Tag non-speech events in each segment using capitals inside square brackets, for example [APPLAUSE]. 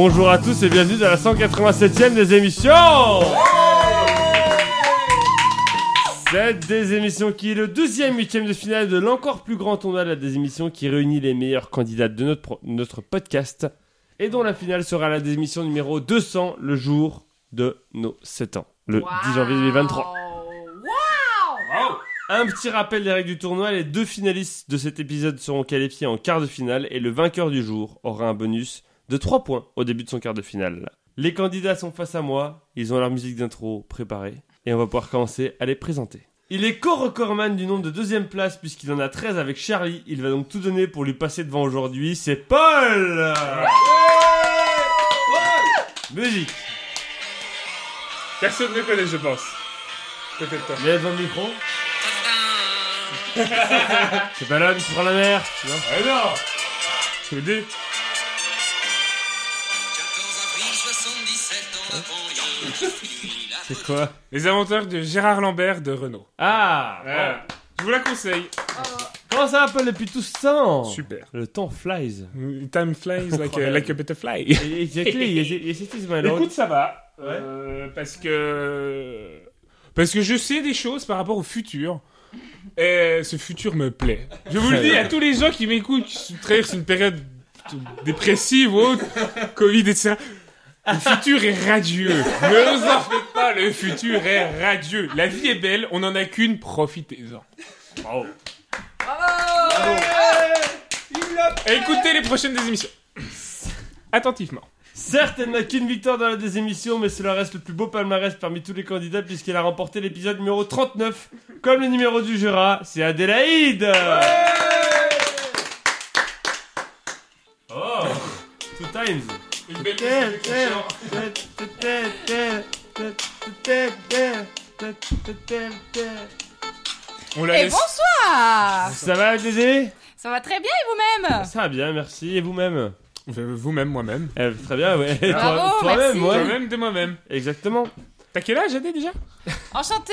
Bonjour à tous et bienvenue dans la 187ème des émissions. Cette des émissions qui est le deuxième huitième de finale de l'encore plus grand tournoi de la des émissions qui réunit les meilleurs candidats de notre, pro- notre podcast. Et dont la finale sera la démission numéro 200 le jour de nos 7 ans, le 10 janvier 2023. Un petit rappel des règles du tournoi, les deux finalistes de cet épisode seront qualifiés en quart de finale et le vainqueur du jour aura un bonus de 3 points au début de son quart de finale. Les candidats sont face à moi, ils ont leur musique d'intro préparée et on va pouvoir commencer à les présenter. Il est co-recordman du nombre de deuxième place puisqu'il en a 13 avec Charlie, il va donc tout donner pour lui passer devant aujourd'hui, c'est Paul Musique Personne ne connaît, je pense. Peut-être toi. Devant le micro. [LAUGHS] c'est pas l'homme qui prend la mer non Ah non Je vous le dis. [LAUGHS] C'est quoi Les aventures de Gérard Lambert de Renault. Ah Voilà. Je vous la conseille. Comment ça va Paul depuis tout ce temps Super. Le temps flies. Time flies like a, like a butterfly. [LAUGHS] Exactly, yes, yes it is my lord. Écoute, ça va. Ouais. Euh, parce que. Parce que je sais des choses par rapport au futur. Et ce futur me plaît. Je vous le dis à tous les gens qui m'écoutent, qui traversent une période dépressive ou autre, Covid, etc. Le futur est radieux. Ne vous en faites pas, le futur est radieux. La vie est belle, on n'en a qu'une, profitez-en. Bravo. Et écoutez les prochaines des émissions. Attentivement. Certes, elle n'a qu'une victoire dans la des émissions, mais cela reste le plus beau palmarès parmi tous les candidats puisqu'elle a remporté l'épisode numéro 39. Comme le numéro du Jura, c'est Adélaïde Oh Two times Une belle On la Et laisse. bonsoir Ça va Dédé Ça va très bien et vous-même? Ça va bien, merci. Et vous-même? Euh, Vous-même, moi-même. Eh, Très bien, ouais. Et Bravo, toi- Toi-même, merci. ouais. Moi-même de moi-même. Exactement. T'as quel âge, Adé, déjà? Enchantée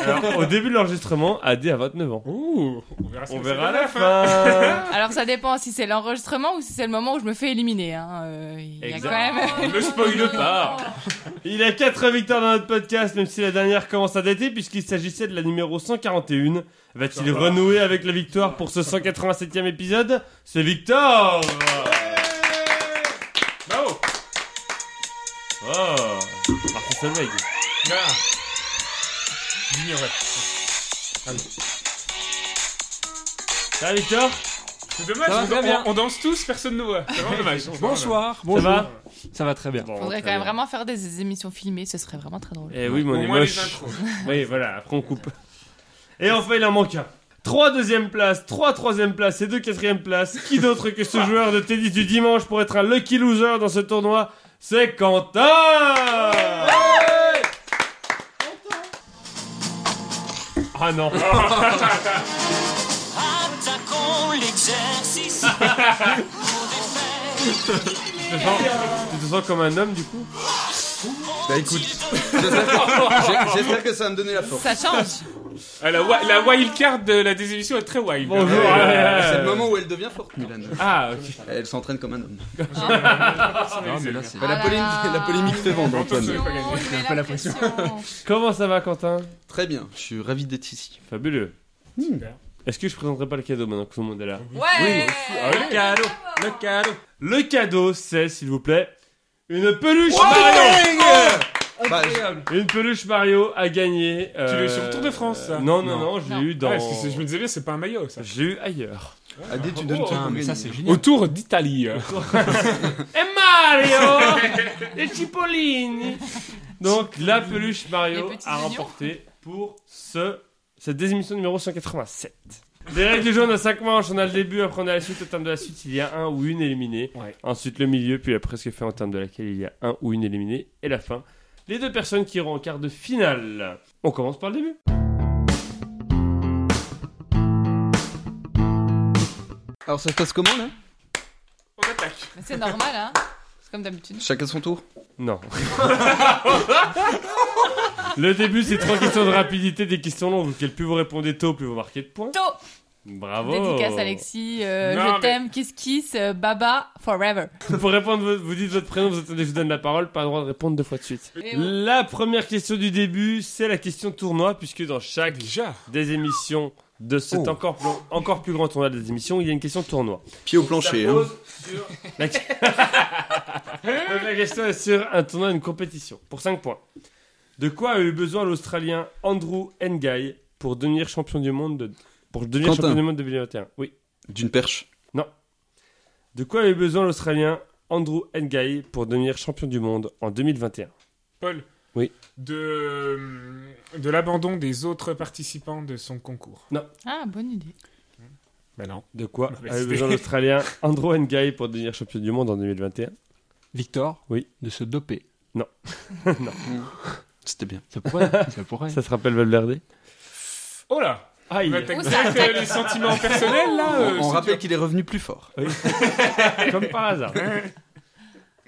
Alors, au début de l'enregistrement, Adé a 29 ans. Ouh, on verra, ce On que verra à la fin. Alors ça dépend si c'est l'enregistrement ou si c'est le moment où je me fais éliminer. Hein. euh, Il y a Exact. quand même... Ne [LAUGHS] spoile pas. Il a 4 victoires dans notre podcast, même si la dernière commence à dater, puisqu'il s'agissait de la numéro 141. Va-t-il renouer avec la victoire pour ce 187e épisode? C'est Victor Martin Solveig. Ah. J'ignorais. Ça va Victor? C'est dommage, Ça va on, très bien. on danse tous, personne ne voit. C'est vraiment [LAUGHS] dommage. Bonsoir, Ça bonjour? va Ça va très bien. Bon, Faudrait très quand même bien. vraiment faire des émissions filmées, ce serait vraiment très drôle. Eh oui, mais on Au est moins les moche. intros. [LAUGHS] Oui, voilà, après on coupe. Et enfin, il en manque un. 3 deuxième place, 3 troisième place et 2 quatrième place. Qui d'autre que ce joueur de tennis du dimanche pour être un lucky loser dans ce tournoi? C'est Quentin Ah non! Attaquons [LAUGHS] l'exercice. tu te sens comme un homme du coup? Bah écoute, j'espère que, j'ai- j'espère que ça va me donner la force. Ça change Ah, la, wi- la wild card de la désémission est très wild. Bonjour. Ouais, ouais, c'est le moment où elle devient forte, Mulan. Ah ok. Elle s'entraîne comme un homme. [LAUGHS] Non, mais là, c'est- Bah, la, Ah là polémique, là. la polémique fait vendre, Antoine, Antoine. Oh, il met Un peu la pression. Comment ça va Quentin? Très bien, je suis ravi d'être ici. Fabuleux. Super. Est-ce que je présenterai pas le cadeau maintenant que tout le monde est là? Ouais Le cadeau Le cadeau Le cadeau c'est, s'il vous plaît, une peluche Mario Bah, je- Une peluche Mario à gagner. Tu l'as eu euh, sur Tour de France, ça Non, non, Non. non, j'ai Non. eu dans. Ah, que je me disais bien, c'est pas un maillot, ça. J'ai eu ailleurs. Adé, tu donnes Oh, mais ça c'est génial. Autour d'Italie. [LAUGHS] Et Mario [LAUGHS] Et Cipollini Donc, la peluche Mario a remporté pour ce, cette désémission numéro 187. Les règles du jeu, on a 5 manches, on a le début, après on a la suite. Au terme de la suite, il y a un ou une éliminée. Ouais. Ensuite, le milieu, puis la presque fin, au terme de laquelle il y a un ou une éliminée. Et la fin, les deux personnes qui iront en quart de finale. On commence par le début. Alors ça se passe comment là? On attaque. C'est normal, hein? Comme d'habitude. Chacun son tour Non. [LAUGHS] le début, c'est trois questions de rapidité, des questions longues auxquelles plus vous répondez tôt, plus vous marquez de points. Tôt Bravo. Dédicace Alexis, euh, Non, je mais- t'aime, kiss kiss, euh, baba, forever. Pour répondre, vous, vous dites votre prénom, vous attendez je vous donne la parole, pas le droit de répondre deux fois de suite. Et bon. La première question du début, c'est la question tournoi, puisque dans chaque Déjà. des émissions de cet Oh. encore, plus, encore plus grand tournoi des émissions, il y a une question tournoi. Pied au plancher. Hein. sur [LAUGHS] la... Question est sur un tournoi, une compétition, pour 5 points. De quoi a eu besoin l'Australien Andrew Ngai pour devenir champion du monde de... pour devenir Quentin. champion du monde de 2021 Oui. D'une perche. De quoi a eu besoin l'Australien Andrew Ngai pour devenir champion du monde en 2021 Paul. Oui. De, de l'abandon des autres participants de son concours. Ah, bonne idée. Ben non. De quoi Mauvaise a eu idée. besoin l'Australien Andrew Ngai pour devenir champion du monde en 2021 Victor Oui. De se doper. [LAUGHS] C'était bien. Ça pourrait. ça pourrait. Ça se rappelle Valverde Oh là Aïe On Oh, ça euh, les sentiments personnels là euh, on c'est rappelle qu'il est revenu plus fort. [LAUGHS] Comme par hasard.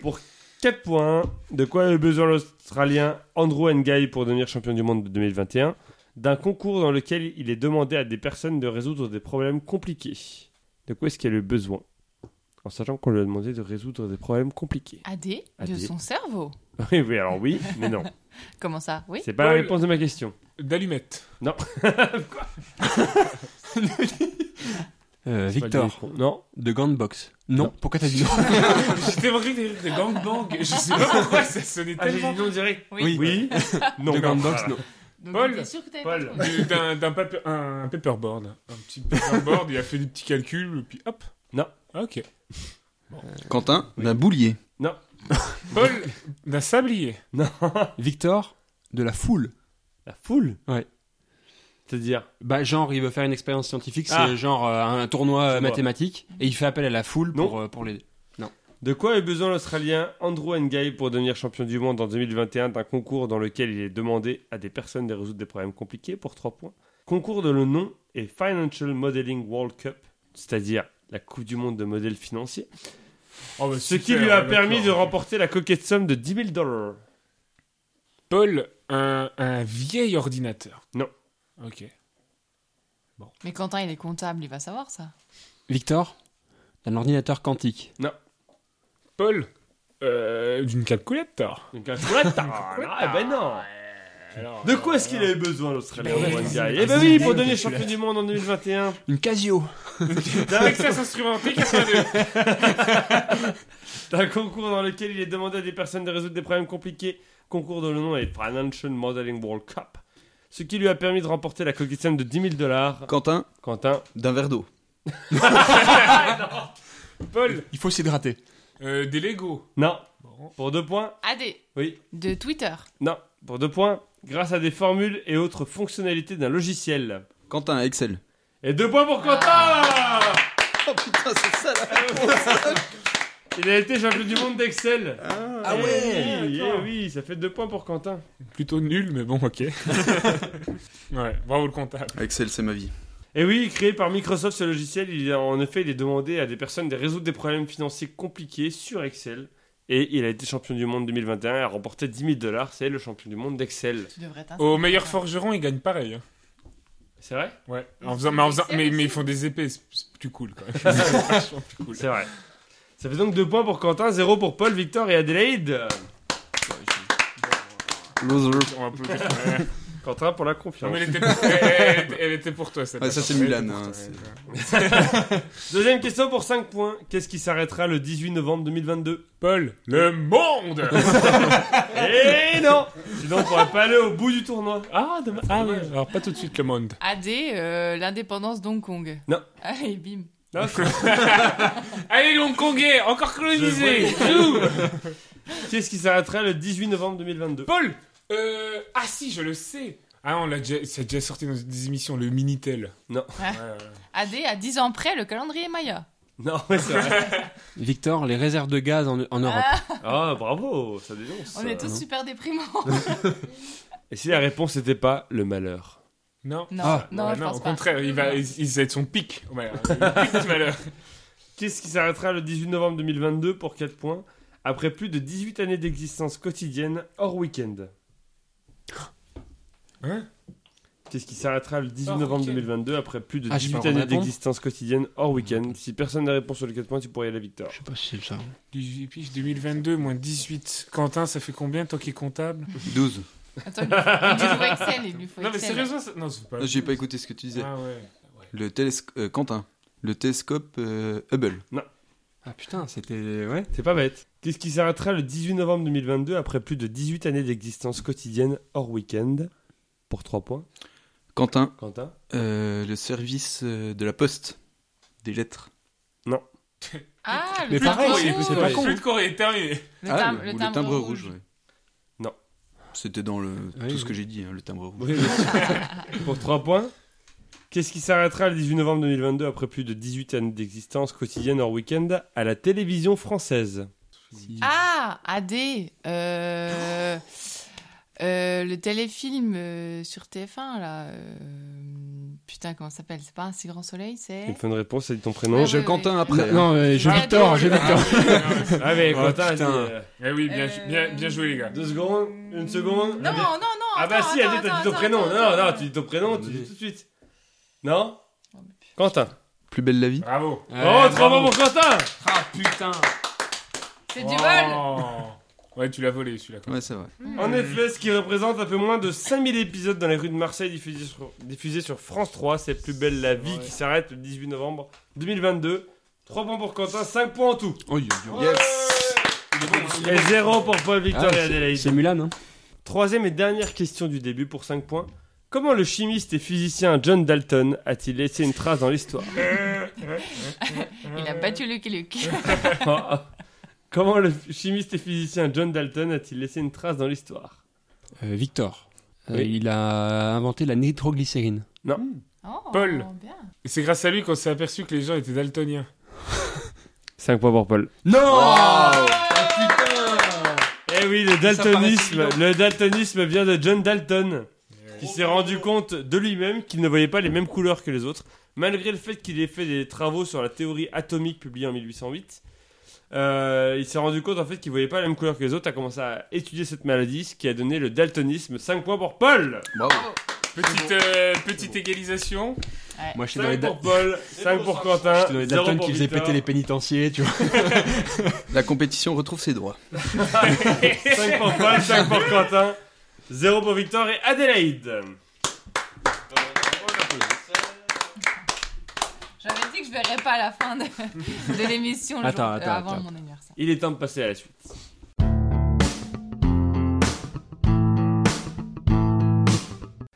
Pour 4 points, de quoi a eu besoin l'Australien Andrew Ngai pour devenir champion du monde de 2021 D'un concours dans lequel il est demandé à des personnes de résoudre des problèmes compliqués. De quoi est-ce qu'il a eu besoin? En sachant qu'on lui a demandé de résoudre des problèmes compliqués. AD, de AD. son cerveau? [LAUGHS] Oui, oui, alors oui, mais non. [LAUGHS] Comment ça? Oui? C'est pas la réponse de ma question. D'allumettes. Euh, C'est pas Victor. Non. De gants de boxe. Non. Non. Pourquoi t'as dit non J'étais marqué des des gangbangs. Je sais pas pourquoi ça sonnait Ah, j'ai tellement. dit non direct. Oui. Oui. non. De gants de non. non. Donc, Paul. sûr que d'un d'un paper- un, un paperboard. Un petit paperboard, il a fait des petits calculs, et puis hop. Non. Ah, Ok. Quentin, d'un boulier. [LAUGHS] Paul, d'un sablier. Victor De la foule. La foule Ouais. C'est-à-dire Bah, genre, il veut faire une expérience scientifique, c'est Ah. genre euh, un tournoi Je euh, vois. mathématique, et il fait appel à la foule Non. pour, euh, pour l'aider. De quoi a eu besoin l'Australien Andrew Ngai pour devenir champion du monde en 2021 d'un concours dans lequel il est demandé à des personnes de résoudre des problèmes compliqués pour 3 points? Concours de le nom est Financial Modeling World Cup, c'est-à-dire la Coupe du Monde de modèles financiers, Oh, bah, ce qui lui a permis de remporter la coquette somme de 10 000 dollars. Paul, un, un vieil ordinateur. Non. Ok. Mais Quentin, il est comptable, il va savoir ça. Victor D'un ordinateur quantique. Paul, euh, d'une calculator. Une calculette Ah, [LAUGHS] ah, ben non Alors, De quoi est-ce qu'il a eu besoin l'Australien Mais- Eh ben oui, pour devenir champion du monde en 2021 Une Casio Texas instrumenté 82. [LAUGHS] d'un concours dans lequel il est demandé à des personnes de résoudre des problèmes compliqués. Concours dont le nom est Financial Modeling World Cup. Ce qui lui a permis de remporter la somme de 10 000 dollars. Quentin, Quentin, d'un verre d'eau. [LAUGHS] Paul, Il faut s'hydrater. euh, des Lego. non. Pour deux points, AD, oui. de Twitter. Non. Pour deux points, grâce à des formules et autres fonctionnalités d'un logiciel. Quentin, Excel. Et deux points pour Quentin Oh putain, c'est ça là [LAUGHS] Il a été champion du monde d'Excel. Ah Eh ouais oui, eh oui, ça fait deux points pour Quentin. Plutôt nul, mais bon, ok. [LAUGHS] ouais, bravo le comptable. Excel, c'est ma vie. Et oui, créé par Microsoft, ce logiciel, il a, en effet, il est demandé à des personnes de résoudre des problèmes financiers compliqués sur Excel. Et il a été champion du monde 2021 et a remporté 10 000 dollars. C'est le champion du monde d'Excel. Tu devrais t'installer. Au meilleur forgeron, ils gagnent pareil. hein. C'est vrai? Ouais. En faisant, mais, en faisant- mais, mais ils font des épées, c'est plus cool quand même. [LAUGHS] C'est vachement plus cool. C'est vrai. Ça fait donc 2 points pour Quentin, 0 pour Paul, Victor et Adélaïde. Loser. Ouais. [LAUGHS] Quentin pour la Non, confiance. mais elle était, pour, elle, elle était- elle était pour toi, cette Ouais, ça, c'est Mulan, hein, toi. [LAUGHS] Deuxième question pour 5 points. Qu'est-ce qui s'arrêtera le 18 novembre 2022 Paul, le monde [LAUGHS] Eh non Sinon on pourrait pas aller au bout du tournoi. Ah, demain- ah oui, alors pas tout de suite le monde. AD, euh, l'indépendance d'Hong Kong. Non. Allez, bim. [LAUGHS] Allez, Hongkongais, encore Jouh [LAUGHS] Qu'est-ce qui s'arrêtera le 18 novembre 2022 Paul euh, Ah si, je le sais Ah, on l'a déjà, c'est déjà sorti dans des émissions, le Minitel. Non. Ouais, ouais. AD, à 10 ans près, le calendrier Maya. Non, mais c'est vrai. [LAUGHS] Victor, les réserves de gaz en, en Europe. Ah, Ah, bravo, ça dénonce. on est tous super déprimants. Et si la réponse n'était pas le malheur? Non Non, Ah, non, non, au pas. contraire, il va, il, il va être son pic. [LAUGHS] Malheur. Qu'est-ce qui s'arrêtera le 18 novembre 2022 pour 4 points après plus de 18 années d'existence quotidienne hors week-end? Hein? Qu'est-ce qui s'arrêtera le 18 Hors novembre week-end. 2022 après plus de Ah, j'ai 18 pas le droit années d'existence quotidienne hors week-end? Si personne n'a réponse sur les 4 points, tu pourrais y aller, Victor. Je sais pas si c'est ça. 18 piges 2022 moins 18. Quentin, ça fait combien toi qui es comptable? 12. Attends, il lui faut, il lui faut Excel, il lui faut Non mais Excel. sérieusement, ça... non c'est pas. Ah, J'ai pas écouté ce que tu disais. Ah ouais. Le télescope. Quentin. Le télescope euh, Hubble. Ah putain, c'était. Ouais. C'est pas bête. Qu'est-ce qui s'arrêtera le 18 novembre 2022 après plus de 18 années d'existence quotidienne hors week-end? Pour 3 points. Quentin. Quentin euh, le service euh, de la poste. Des lettres. Ah, le Mais timbre pareil, rouge. c'est- c'est pas con. Plus de courrier, terminé. Le, Ah, timbre, le le timbre rouge. ouais. C'était dans le Oui, tout ce que j'ai dit, hein, le timbre rouge. Oui, [LAUGHS] Pour 3 points. Qu'est-ce qui s'arrêtera le 18 novembre 2022 après plus de 18 années d'existence quotidienne hors week-end à la télévision française? Ah, AD. Euh, euh, le téléfilm euh, sur TF1, là. euh, putain, comment ça s'appelle? C'est pas un si grand soleil, c'est. Une réponse, c'est ton prénom. Ouais, je ouais, Quentin ouais. après. Non, non, euh, je Ah, Victor, je Victor. [LAUGHS] Ah, mais Oh, Quentin euh, Eh oui, bien, Euh, bien, bien joué les gars. Deux secondes, une seconde. Non, Ah, non, non. Ah bah attends, si, attends, t'as dit ton prénom. attends, Non, non, tu dis ton prénom, tu dis tout de suite. Non? Quentin. Plus belle la vie. Bravo. Oh, trois pour Quentin Ah putain. C'est du vol. Ouais, tu l'as volé celui-là. quoi. Ouais, c'est vrai. En effet, ce qui représente un peu moins de 5000 épisodes dans les rues de Marseille diffusés sur, diffusés sur France 3, c'est Plus belle la vie qui s'arrête le 18 novembre 2022. 3 points pour Quentin, 5 points en tout. Oh, Yes. Et 0 pour Paul, Victor Ah, et Adélaïde. C'est Mulan, hein. Troisième et dernière question du début pour 5 points. Comment le chimiste et physicien John Dalton a-t-il laissé une trace dans l'histoire? [LAUGHS] Il a battu Lucky Luke. [LAUGHS] Comment le chimiste et physicien John Dalton a-t-il laissé une trace dans l'histoire? Euh, Victor. Euh, Oui. Il a inventé la nitroglycérine. Oh, Paul. Bien. Et c'est grâce à lui qu'on s'est aperçu que les gens étaient daltoniens. [LAUGHS] 5 points pour Paul. Non Eh oui, le daltonisme, le daltonisme vient de John Dalton, qui s'est rendu compte de lui-même qu'il ne voyait pas les mêmes couleurs que les autres, malgré le fait qu'il ait fait des travaux sur la théorie atomique publiée en 1808. Euh, il s'est rendu compte en fait qu'il voyait pas la même couleur que les autres, a commencé à étudier cette maladie, ce qui a donné le daltonisme. 5 points pour Paul Bravo. Petite, euh, petite égalisation. Moi, je suis dans les, 5 da- [LAUGHS] pour Paul, 5 pour Quentin, j'étais dans les 0 Dalton pour qui faisaient Victor. péter les pénitenciers, tu vois. [LAUGHS] La compétition retrouve ses droits. [LAUGHS] 5 pour Paul, 5 pour Quentin, 0 pour Victor et Adélaïde. Je verrais pas à la fin de, de l'émission le Attends, jour- euh, attends, avant attends. mon anniversaire. Il est temps de passer à la suite.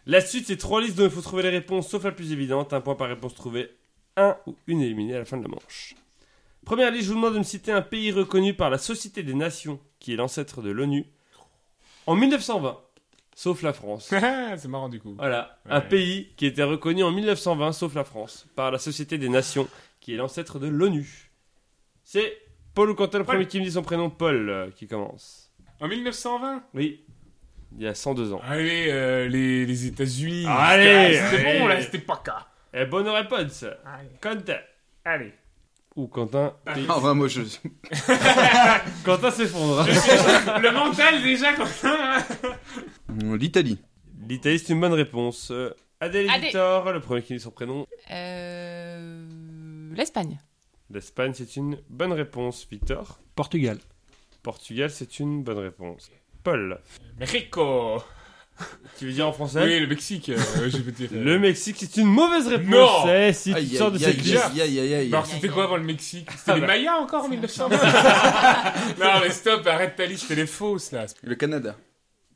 La suite, c'est trois listes dont il faut trouver les réponses, sauf la plus évidente. Un point par réponse trouvée, un ou une éliminée à la fin de la manche. Première liste, je vous demande de me citer un pays reconnu par la Société des Nations, qui est l'ancêtre de l'ONU, en 1920, sauf la France. [LAUGHS] c'est marrant du coup. Voilà, Ouais. un pays qui était reconnu en 1920, sauf la France, par la Société des Nations, qui est l'ancêtre de l'ONU. C'est Paul ou Quentin, le Paul. premier qui me dit son prénom, Paul, euh, qui commence. En 1920 Oui, il y a 102 ans. Allez, euh, les, les États-Unis. Allez, C'était c'était bon là, c'était pas cas. Et bonne réponse, Allez. Quentin. Allez. Ou Quentin. Ah, ouais, moi je. [LAUGHS] Quentin s'effondre. [LAUGHS] Le mental déjà quand L'Italie. L'Italie, c'est une bonne réponse. Euh, Adèle Adé. Victor, le premier qui dit son prénom. Euh, L'Espagne. L'Espagne, c'est une bonne réponse. Victor. Portugal. Portugal, c'est une bonne réponse. Paul. Mexico. Tu veux dire en français Oui, le Mexique. euh, je peux dire. Le Mexique, c'est une mauvaise réponse. Non. Eh, si tu Aïe, sors de aïe, cette liste. aïe, aïe, aïe, aïe. Alors c'était quoi avant le Mexique C'était Ah les bah. Mayas encore en [LAUGHS] 1920 [LAUGHS] Non mais stop, arrête ta liste, c'était les fausses là. Le Canada.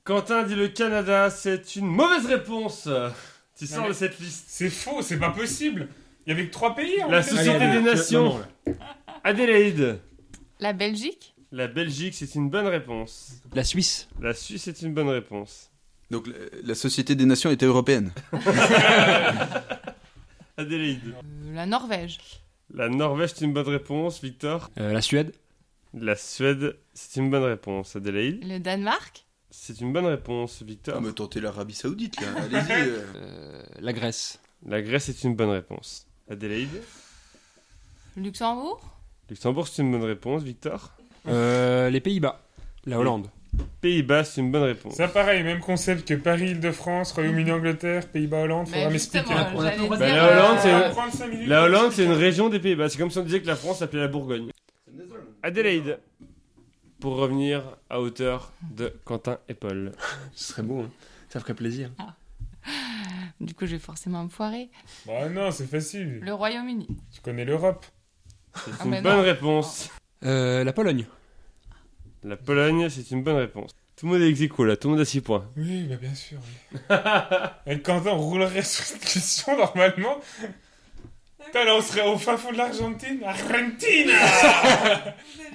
Quentin dit le Canada, c'est une mauvaise réponse. Tu sors de cette liste. C'est faux, c'est pas possible. Il y avait que trois pays. en La fait. Société Allez, des Nations. là. Adélaïde. La Belgique? La Belgique, c'est une bonne réponse. La Suisse? La Suisse, c'est une bonne réponse. Donc la- la Société des Nations était européenne. [LAUGHS] Adélaïde. Euh, la Norvège. La Norvège, c'est une bonne réponse. Victor. Euh, la Suède? La Suède, c'est une bonne réponse. Adélaïde. Le Danemark? C'est une bonne réponse. Victor. Ah, mais tentez l'Arabie Saoudite là. Allez-y. euh. [LAUGHS] Euh, la Grèce. La Grèce, c'est une bonne réponse. Adélaïde. Luxembourg. Luxembourg, c'est une bonne réponse. Victor. Euh, les Pays-Bas. La Hollande. Pays-Bas, c'est une bonne réponse. Ça pareil, même concept que Paris, Île-de-France, Royaume-Uni, Angleterre, Pays-Bas, Hollande, faudra Mais m'expliquer. On Bah, la Hollande, c'est- minutes. La Hollande, c'est une région des Pays-Bas. C'est comme si on disait que la France s'appelait la Bourgogne. Adélaïde. Pour revenir à hauteur de Quentin et Paul. [LAUGHS] Ce serait beau, hein. ça ferait plaisir. Du coup, je vais forcément me foirer. Bah non, c'est facile. Le Royaume-Uni. Tu connais l'Europe. C'est Ah, une mais bonne non. réponse. Euh, la Pologne. La Pologne, c'est une bonne réponse. Tout le monde est ex là. Tout le monde a 6 points. Oui, bah bien sûr. Oui. [LAUGHS] Avec Quentin, on roulerait sur cette question normalement. Putain, là, on serait au fin fond de l'Argentine. Argentine [LAUGHS]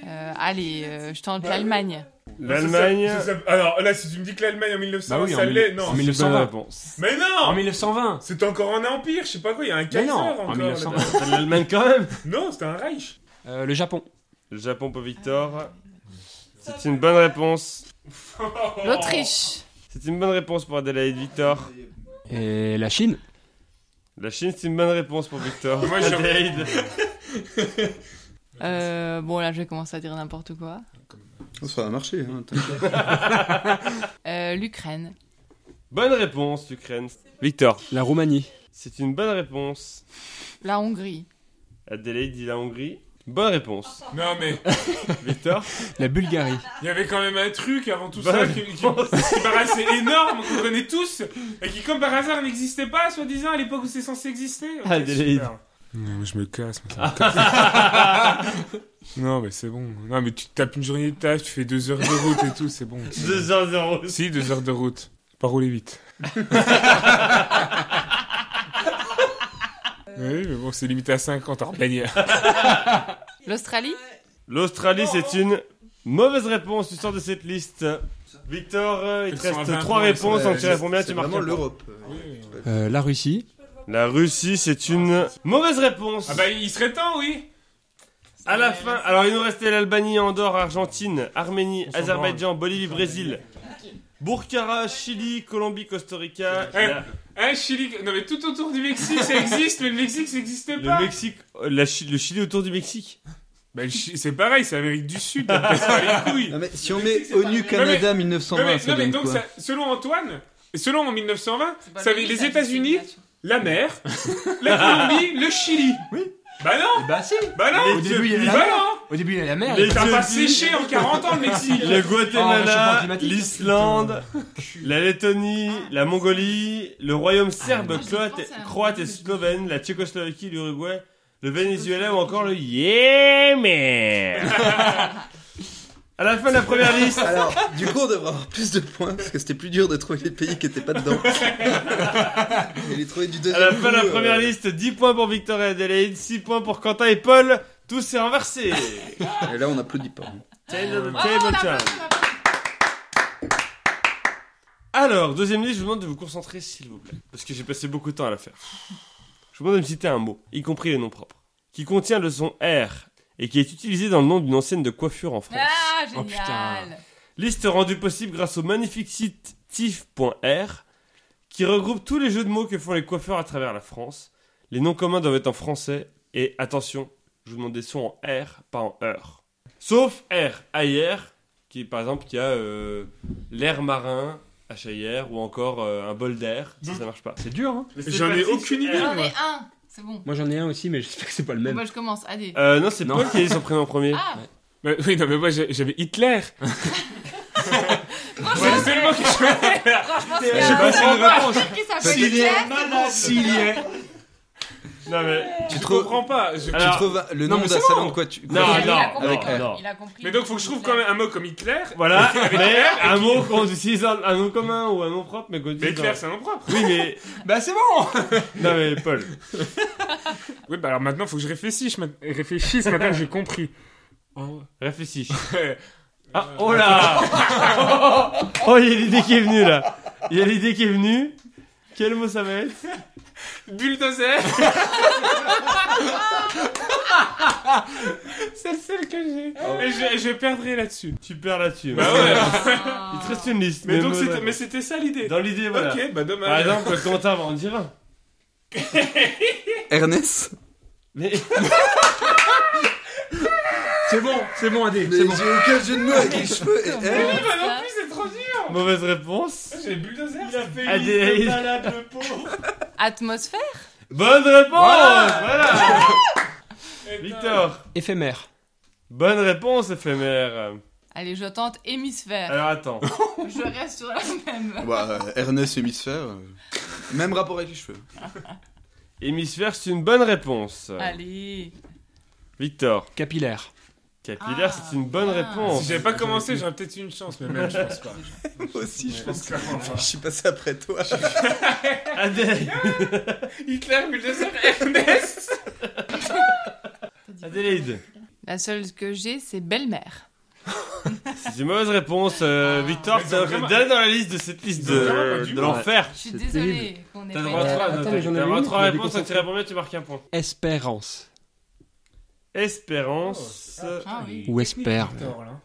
Euh, allez, euh, je tente l'Allemagne. L'Allemagne, ça- c'est ça- Alors là, si tu me dis que l'Allemagne en 1900, Bah oui, ça en mille- l'est. Non. en c'est une bonne 1920. réponse. Mais En non 1920. C'est encore un empire, je sais pas quoi, il y a un Mais Kaiser non, en encore. 1900. là-dedans. L'Allemagne quand même. Non, c'était un Reich. Euh, le Japon. Le Japon pour Victor. C'est une bonne réponse. [LAUGHS] L'Autriche. C'est une bonne réponse pour Adélaïde Victor. Et la Chine. La Chine, c'est une bonne réponse pour Victor. [LAUGHS] Moi, j'ai- Adélaïde. [LAUGHS] Euh, bon, là, je vais commencer à dire n'importe quoi. Oh, Ça va marcher. Hein, t'inquiète. [LAUGHS] Euh, L'Ukraine. Bonne réponse, l'Ukraine. Victor. La Roumanie. C'est une bonne réponse. La Hongrie. Adélaïde dit la Hongrie. Bonne réponse. Non, mais [LAUGHS] Victor. La Bulgarie. il y avait quand même un truc avant tout Bonne ça qui, qui, qui paraissait énorme, qu'on connaît tous, et qui, comme par hasard, n'existait pas, soi-disant, à l'époque où c'est censé exister. Ok, Adélaïde. super. Non, je me casse. moi, ça me casse. [LAUGHS] non, mais c'est bon. Non, mais tu tapes une journée de taf, tu fais deux heures de route et tout, c'est bon. 2-0. Si, deux heures de route. Pas rouler vite. [LAUGHS] oui, mais bon, c'est limité à 50 en plénière. L'Australie. L'Australie, c'est une mauvaise réponse. Tu sors de cette liste. Victor, euh, il te Elles sont à reste 20 trois points, réponses, donc tu réponds bien, tu marques vraiment un point. l'Europe. Euh, la Russie. La Russie, c'est une mauvaise réponse. Ah bah, il serait temps, oui. À la fin, alors il nous restait l'Albanie, Andorre, Argentine, Arménie, On s'en Azerbaïdjan, Bolivie, Brésil, Burkina, Chili, Colombie, Costa Rica. Eh, Hein, Chili. Non, mais tout autour du Mexique, ça existe, mais le Mexique, ça n'existait le pas. Mexique, euh, la Chi- le Chili autour du Mexique. Bah, le Chi- c'est pareil, c'est Amérique du Sud, donc les couilles. Non, mais si on Le met ONU Canada Non, 1920, mais, ça non, mais donne donc, quoi ça- selon Antoine, selon en 1920, C'est pas ça avait les ça, États-Unis, la mer, la Colombie, le Chili. Oui. Bah non, Bah si. bah non, Au début, il y avait la bah mer. non. Au début, il y a la mer. Ça [LAUGHS] a pas séché en 40 ans, le Mexique. Le Oh, réchauffement Guatemala, climatique. l'Islande, la Lettonie, la Mongolie, le royaume serbe, moi, je croate, pense à la croate et slovène, la Tchécoslovaquie, l'Uruguay, le Venezuela ou encore le Yémen. [LAUGHS] [LAUGHS] À la fin de la première liste, Alors, du coup, on devrait avoir plus de points parce que c'était plus dur de trouver les pays qui étaient pas dedans. [LAUGHS] Et les trouver du à deuxième la fin de la coup, euh, première liste, 10 points pour Victor et Adélaïde, 6 points pour Quentin et Paul. Tout s'est renversé. Et là, on n'applaudit pas. Table, Bravo, table on applaudit, challenge. on applaudit. Alors, deuxième liste, je vous demande de vous concentrer, s'il vous plaît. Parce que j'ai passé beaucoup de temps à la faire. Je vous demande de me citer un mot, y compris les noms propres, qui contient le son R et qui est utilisé dans le nom d'une enseigne de coiffure en France. Ah, Oh, putain. génial. Liste rendue possible grâce au magnifique site tif.r qui regroupe tous les jeux de mots que font les coiffeurs à travers la France. Les noms communs doivent être en français et attention, je vous demande des sons en R, pas en heure. Sauf R, AIR, qui par exemple qui a euh, l'air marin, HIR, ou encore euh, un bol d'air, ça, ça marche pas. C'est dur, hein. J'en ai aucune idée. J'en ai un. C'est bon. Moi, j'en ai un aussi, mais j'espère que c'est pas le Bon, même. bah, je commence. Allez. Euh, non, c'est. Paul qui a dit son prénom en premier. [LAUGHS] Ah, Bah, oui, non, mais moi j'ai- j'avais Hitler. [LAUGHS] franchement, C'est le mot que je [LAUGHS] franchement, Je c'est sais pas si un qui s'appelle S'il y a- Hitler. S'il y est. Non mais... Tu Je trouves, comprends pas. Je- tu trouves le Non, nom d'un salon bon. de quoi tu. Non, quoi- il a non, compris. avec R. non. Il a compris. Mais donc faut que je trouve quand même un mot comme Hitler. Voilà, mais un qui- mot qu'on utilise un, nom commun ou un nom propre, mais qu'on Mais utilise... Hitler, c'est un nom propre. Oui, mais... [LAUGHS] Bah c'est bon. [LAUGHS] Non mais Paul. [LAUGHS] Oui, bah alors maintenant faut que je réfléchisse. Réfléchisse, maintenant j'ai compris. Oh. Réfléchis. Ah, oh là Oh, il y a l'idée qui est venue là. Il y a l'idée qui est venue. Quel mot ça va être [LAUGHS] Bulldozer [LAUGHS] C'est le seul que j'ai. Et je, je perdrai là-dessus. Tu perds là-dessus. Bah ouais. Ah. [LAUGHS] Il te reste une liste. Mais donc c'était, réponse. mais c'était ça l'idée. Dans l'idée, voilà. Ok, bah Par dommage. exemple, Quentin va en dire un. Ernest Mais C'est bon, c'est bon, Adé. Mais C'est bon. j'ai aucun jeu de mots avec les cheveux et Mais bah non plus, Mauvaise réponse. J'ai bulldozer. Adélaïde. [LAUGHS] Atmosphère? Bonne réponse Voilà [LAUGHS] Victor. Éphémère. Bonne réponse, éphémère. Allez, je tente hémisphère. Alors attends. [LAUGHS] Je reste sur la même. Bah, euh, Ernest hémisphère. euh, Même rapport avec les cheveux. Hémisphère, c'est une bonne réponse. Allez. Victor. Capillaire. Capillaire, Ah, c'est une bonne bien. réponse. Si j'avais pas commencé, j'aurais peut-être eu une chance, mais même je pense pas. [LAUGHS] Moi aussi, je pense que je suis passé après toi. [LAUGHS] Adélaïde. [LAUGHS] Hitler, bulldozer, Ernest. Adélaïde. La seule que j'ai, c'est belle-mère. C'est une mauvaise réponse. euh, Ah. Victor, le vraiment- dernier dans la liste de cette liste de, de l'enfer. Je suis ait T'as droit à été- trois, attends, t'as- mais j'en t'as avais le droit à une, trois je l'ai réponses, quand tu réponds bien, tu marques un point. Espérance. Espérance. Ah oui. Ou espère. Victor, là.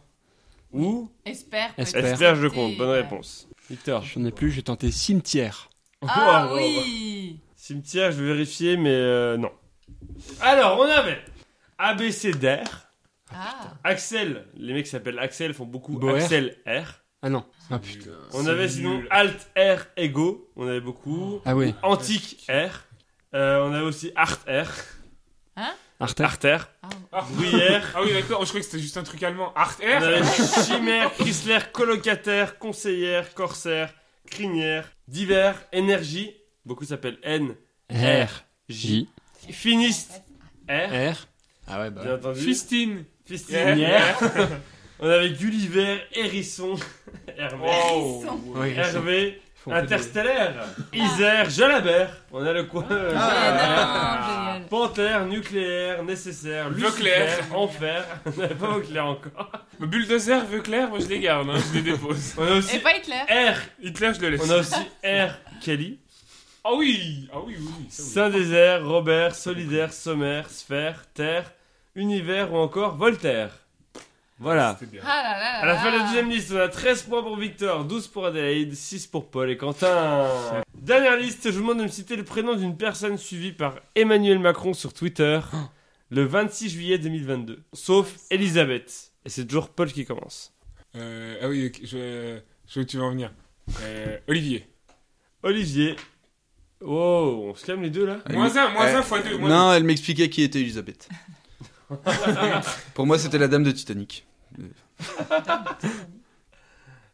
Ou Espère. Espère. Espère, je compte. Bonne réponse. Victor. J'en ai plus, j'ai tenté cimetière. Ah Oh, oh, oh. oui Cimetière, je vais vérifier, mais euh, non. Alors, on avait ABC d'air. Ah, Axel, les mecs qui s'appellent Axel font beaucoup Boer. Axel R. Ah non. Ah putain. On avait sinon nul. Alt R Ego, on avait beaucoup. Ah oui. Antique R. Euh, on avait aussi Art R. Artère. Arter. ah. Ah. Bruyère. Ah oui, d'accord, je croyais que c'était juste un truc allemand. Art On Air avait [LAUGHS] Chimère, Chrysler, colocataire, conseillère, corsaire, crinière, divers, énergie. Beaucoup s'appellent N, R. J. Finiste R. R. Ah ouais, Bien entendu. Fistine. Fistinière. On avait Gulliver, Hérisson, [LAUGHS] Hervé, Oh. Oui, Hervé, Interstellaire, Isère, Jalabert. On a le coin. Ah, Ah. génial. Panthère, nucléaire, nécessaire. Lucifer, enfer. [LAUGHS] On n'avait pas Vauclair encore. Le bulldozer veut clair, moi je les garde, hein, je les dépose. On a aussi Et pas Hitler R. Hitler, je le laisse. On a aussi R. Kelly. Ah oui Ah oui, oui, oui. ça oui. Saint-Désert, Robert, Solidaire, Sommaire, Sphère, Terre, Univers ou encore Voltaire. Voilà. Bien. Ah là là là À la fin de la deuxième liste, on a 13 points pour Victor, 12 pour Adélaïde, 6 pour Paul et Quentin. Dernière liste, je vous demande de me citer le prénom d'une personne suivie par Emmanuel Macron sur Twitter le 26 juillet 2022. Sauf Elisabeth. Et c'est toujours Paul qui commence. Euh, ah oui, ok, je, je où tu vas en venir. Euh, Olivier. Olivier. Wow, on se calme les deux là Moins un, moins Euh, un fois deux. Moins Non, elle m'expliquait qui était Elisabeth. Pour moi, c'était la dame de Titanic. [LAUGHS]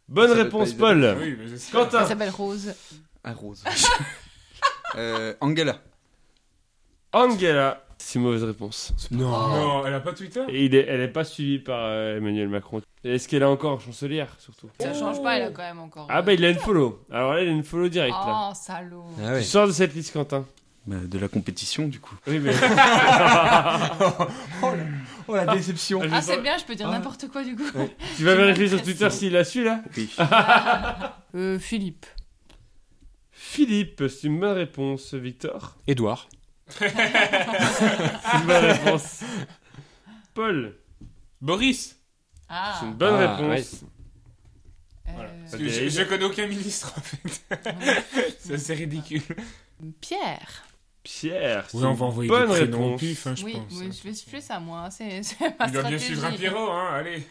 Bonne réponse Paul. Oui, mais sais. Elle Quentin. s'appelle Rose. Ah, Rose. [LAUGHS] euh, Angela. Angela. C'est une mauvaise réponse. Non. Non, elle a pas Twitter? Et il est- elle n'est pas suivie par euh, Emmanuel Macron. Et Est-ce qu'elle a encore chancelière surtout? Ça change pas, elle a quand même encore. Ah bah il a une follow. Alors là il a une follow direct là. Oh, salaud. Ah ouais. Tu sors de cette liste Quentin. Bah, de la compétition, du coup. Oui mais... [LAUGHS] Oh la déception. Ah, c'est bien, je peux dire n'importe quoi du coup. [LAUGHS] tu vas vérifier sur Twitter s'il a su là Oui. [LAUGHS] Euh, Philippe. Philippe, c'est une bonne réponse. Victor Édouard. C'est une bonne réponse. Paul, Boris. Ah. c'est une bonne Ah, réponse. Euh, Voilà. Je, je connais aucun ministre en fait. Ça c'est ridicule. Pierre. Pierre, c'est Oui, on une va envoyer bonne des réponse. pif, hein, je oui, pense. oui, je vais suivre ça moi. hein, C'est [LAUGHS] c'est ma Il doit bien suivre un Pierrot, hein, allez.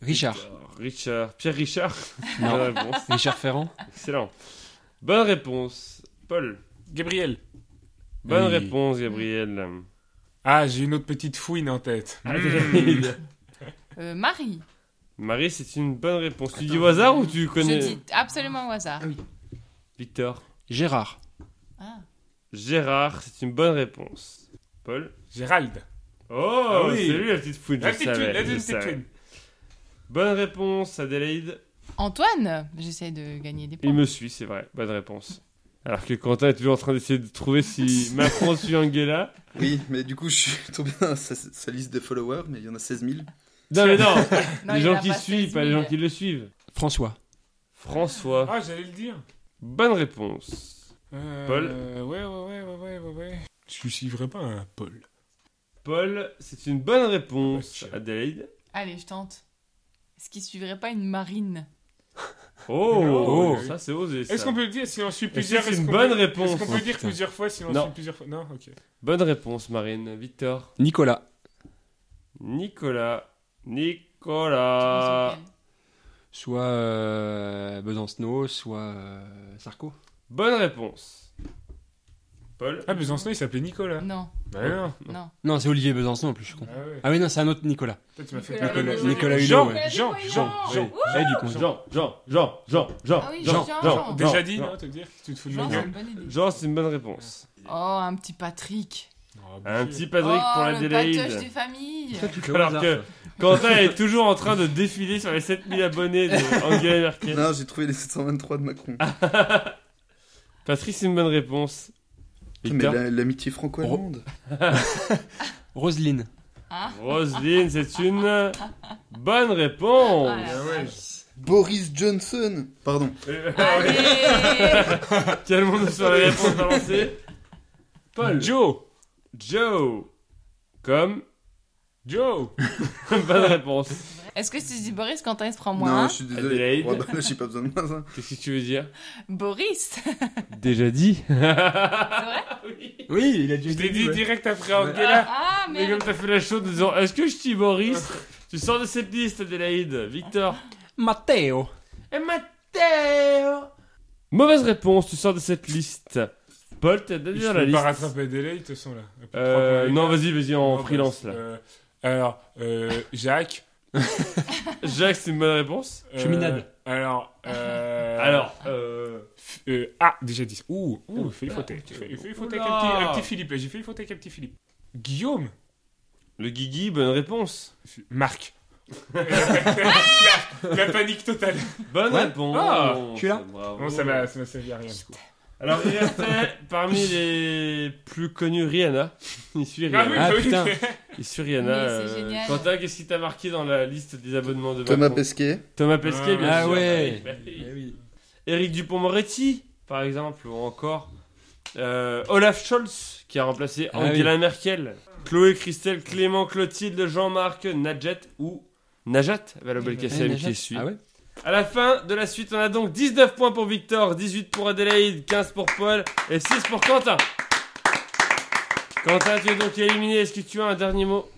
Richard. Richard, Pierre Richard. Non. Bonne réponse. Richard Ferrand. Excellent. Bonne réponse. Paul. Gabriel. Bonne Oui. réponse, Gabriel. Ah, j'ai une autre petite fouine en tête. Ah, Hmm. [LAUGHS] Euh, Marie. Marie, c'est une bonne réponse. Tu dis au hasard ou tu connais? Je dis absolument au hasard. Victor Gérard. Ah. Gérard, c'est une bonne réponse. Paul Gérald. Oh, Ah oui. c'est lui la petite fouine, La je petite savais, fouine, la petite. Bonne réponse, Adélaïde. Antoine. J'essaie de gagner des points. Il me suit, c'est vrai. Bonne réponse. Alors que Quentin est toujours en train d'essayer de trouver si Macron suit Angela. Oui, mais du coup, je suis [LAUGHS] tombé dans sa, sa liste de followers, mais il y en a 16 000. Non, mais non Non, [LAUGHS] Les gens qui suivent, 16 pas les 000. gens qui le suivent. François. François. Ah, j'allais le dire. Bonne réponse. Euh, Paul Ouais, ouais, ouais, ouais, ouais, ouais, ouais. Je ne suivrai pas un Paul. Paul, c'est une bonne réponse. Ouais, Adélaïde. Allez, je tente. Est-ce qu'il suivrait pas une marine? [LAUGHS] Oh, Oh. ça c'est osé. Est-ce qu'on peut le dire si on suit plusieurs c'est une bonne peut- réponse? Est-ce qu'on Oh, peut dire putain. plusieurs fois si on Non. suit plusieurs fois? Non, ok. Bonne réponse, Marine. Victor. Nicolas. Nicolas. Nicolas. soit euh, Besancenot, soit euh, Sarko. Bonne réponse. Paul Ah, Besançon, il s'appelait Nicolas. Non, Bah non. non. Non, c'est Olivier Besancenot en plus, je suis con. Ah ouais. Ah oui, non, c'est un autre Nicolas. Toi, tu m'as fait Nicolas- peur. Nicolas Hulot, Jean, ouais. Jean, Jean, Jean. Ouais, du coup, Jean, Jean, Jean, Jean, Jean, Ah oui, Jean, Jean, Jean, Jean. Déjà dit, Jean. non, te dire Tu te fous de Jean, ma c'est gueule une bonne idée. Jean, c'est une bonne réponse. Oh, un petit Patrick. Oh, Un boucher. petit Patrick oh, pour le l'Adélaïde. patoche des familles. Alors que-. Quentin est toujours en train de défiler sur les 7000 abonnés de [LAUGHS] Angela Merkel. Non, j'ai trouvé les 723 de Macron. [LAUGHS] Patrick, c'est une bonne réponse. Mais la- l'amitié franco-allemande. [LAUGHS] Roselyne. Hein Roselyne, c'est une bonne réponse. Ah, Ah ouais. Boris Johnson. Pardon. Euh, Allez [LAUGHS] Quel monde sur les réponses balancées Paul. Joe. Joe. Comme Joe. [LAUGHS] bonne réponse. Est-ce que si je dis Boris, Quentin il se prend Non, moins je suis désolé. Adélaïde? Ouais, bah, là, j'ai pas besoin de moi, ça. [LAUGHS] Qu'est-ce que tu veux dire? Boris [LAUGHS] Déjà dit. C'est vrai? [LAUGHS] Oui, il a déjà Je l'ai dit direct après Angela. Ah, Mais mais comme t'as fait la chaude en disant Est-ce que je dis Boris? Tu sors de cette liste, Adélaïde. Victor. Matteo. Et Matteo Mauvaise réponse, tu sors de cette liste. Paul, t'as Je donné peux dans pas la liste. rattraper Adélaïde, de toute façon, là. Euh, non, vas-y, vas-y, en Non, freelance bah, là. euh, alors, euh, Jacques. [LAUGHS] Jacques, c'est une bonne réponse. euh, Cheminade. Alors, euh, Alors, euh. euh, ah, déjà dit. Ouh, ouh, fais une faute. Tu fais fais une faute avec un petit, Philippe. J'ai fait une faute avec un petit Philippe. Guillaume. Le Guigui, bonne réponse. Marc. la, [LAUGHS] la panique totale. Bonne Ouais. réponse. Ah, je suis là. Bravo. Non, ça m'a ça m'a servi à rien, du coup. Alors, il restait parmi les plus connus Rihanna. Il suit Ah Rihanna. oui, Ah, bah oui. putain. Il suit Rihanna. C'est euh, génial. Quentin, qu'est-ce qui t'a marqué dans la liste des abonnements de Thomas Pesquet. Thomas Pesquet, bien Ah sûr. ouais. Bah oui. Oui. Éric Dupont-Moretti, par exemple, ou encore euh, Olaf Scholz, qui a remplacé Ah Angela Merkel. Chloé, Christelle, Clément, Clotilde, Jean-Marc, Najat ou Najat, Valo Belkacem Eh, qui suit. Ah ouais À la fin de la suite, on a donc 19 points pour Victor, 18 pour Adélaïde, 15 pour Paul et 6 pour Quentin. Quentin, tu es donc éliminé. Est-ce que tu as un dernier mot?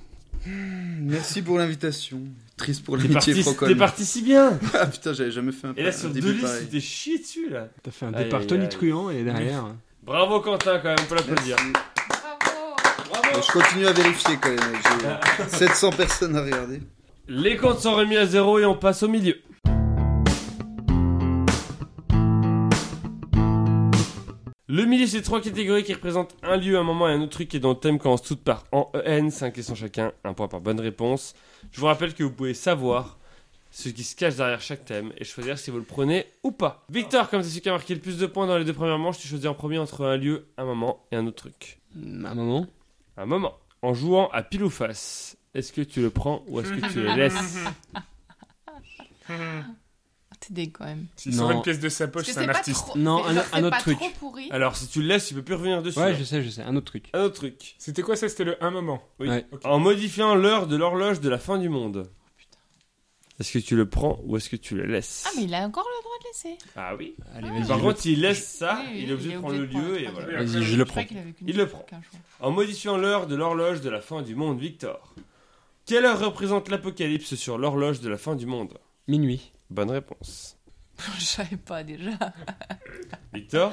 Merci pour l'invitation. Triste pour l'amitié parti, t'es parti si bien. [LAUGHS] Ah putain, j'avais jamais fait un, Et là, sur début deux listes, tu t'es chié dessus là. T'as fait un Aïe, départ aïe, Tony aïe. Truant et derrière. Bravo Quentin, quand même, on peut l'applaudir. Merci. Mais je continue à vérifier quand même. J'ai [LAUGHS] 700 personnes à regarder. Les comptes sont remis à zéro et on passe au milieu. Le milieu, c'est trois catégories qui représentent un lieu, un moment et un autre truc et dont le thème commence toutes par en EN, 5 questions chacun, un point par bonne réponse. Je vous rappelle que vous pouvez savoir ce qui se cache derrière chaque thème et choisir si vous le prenez ou pas. Victor, comme c'est celui qui a marqué le plus de points dans les deux premières manches, tu choisis en premier entre un lieu, un moment et un autre truc. Un moment. Un moment. En jouant à pile ou face, est-ce que tu le prends ou est-ce que tu le laisses? [LAUGHS] T'es dégueu quand même. S'il sort Non. une pièce de sa poche, c'est un artiste. trop. Non, un- autre pas truc. trop pourri. Alors, si tu le laisses, tu peux plus revenir dessus. Ouais, hein. je sais, je sais. Un autre truc. Un autre truc. C'était quoi ça C'était le un moment? Oui. Ouais. En modifiant l'heure de l'horloge de la fin du monde. Est-ce que tu le prends ou est-ce que tu le laisses? Ah, mais il a encore le droit de laisser. Ah oui. Allez, Ah. vas-y. Par je contre, s'il laisse ça, Oui, oui, il est obligé de prendre le lieu et voilà. Vas-y, je le prends. Il le prend. En modifiant l'heure de l'horloge de la fin du monde, Victor. Quelle heure représente l'apocalypse sur l'horloge de la fin du monde? Minuit. Bonne réponse. [LAUGHS] Je savais pas déjà. [LAUGHS] Victor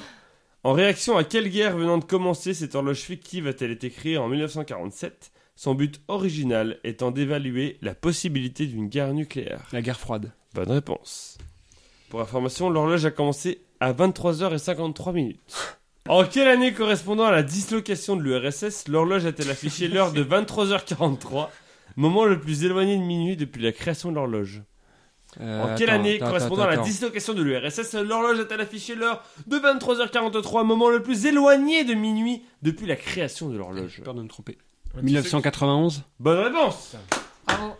En réaction à quelle guerre venant de commencer cette horloge fictive a-t-elle été créée en 1947 Son but original étant d'évaluer la possibilité d'une guerre nucléaire. La guerre froide. Bonne réponse. Pour information, l'horloge a commencé à 23h53 minutes. [LAUGHS] En quelle année correspondant à la dislocation de l'URSS, l'horloge a-t-elle affiché l'heure de 23h43, moment le plus éloigné de minuit depuis la création de l'horloge Euh, En quelle attends, année, attends, correspondant attends, à la dislocation de l'URSS, l'horloge a-t-elle affiché l'heure de 23h43, moment le plus éloigné de minuit depuis la création de J'ai l'horloge. Peur de me tromper. Ouais, tu sais 1991 Bonne réponse. Bravo.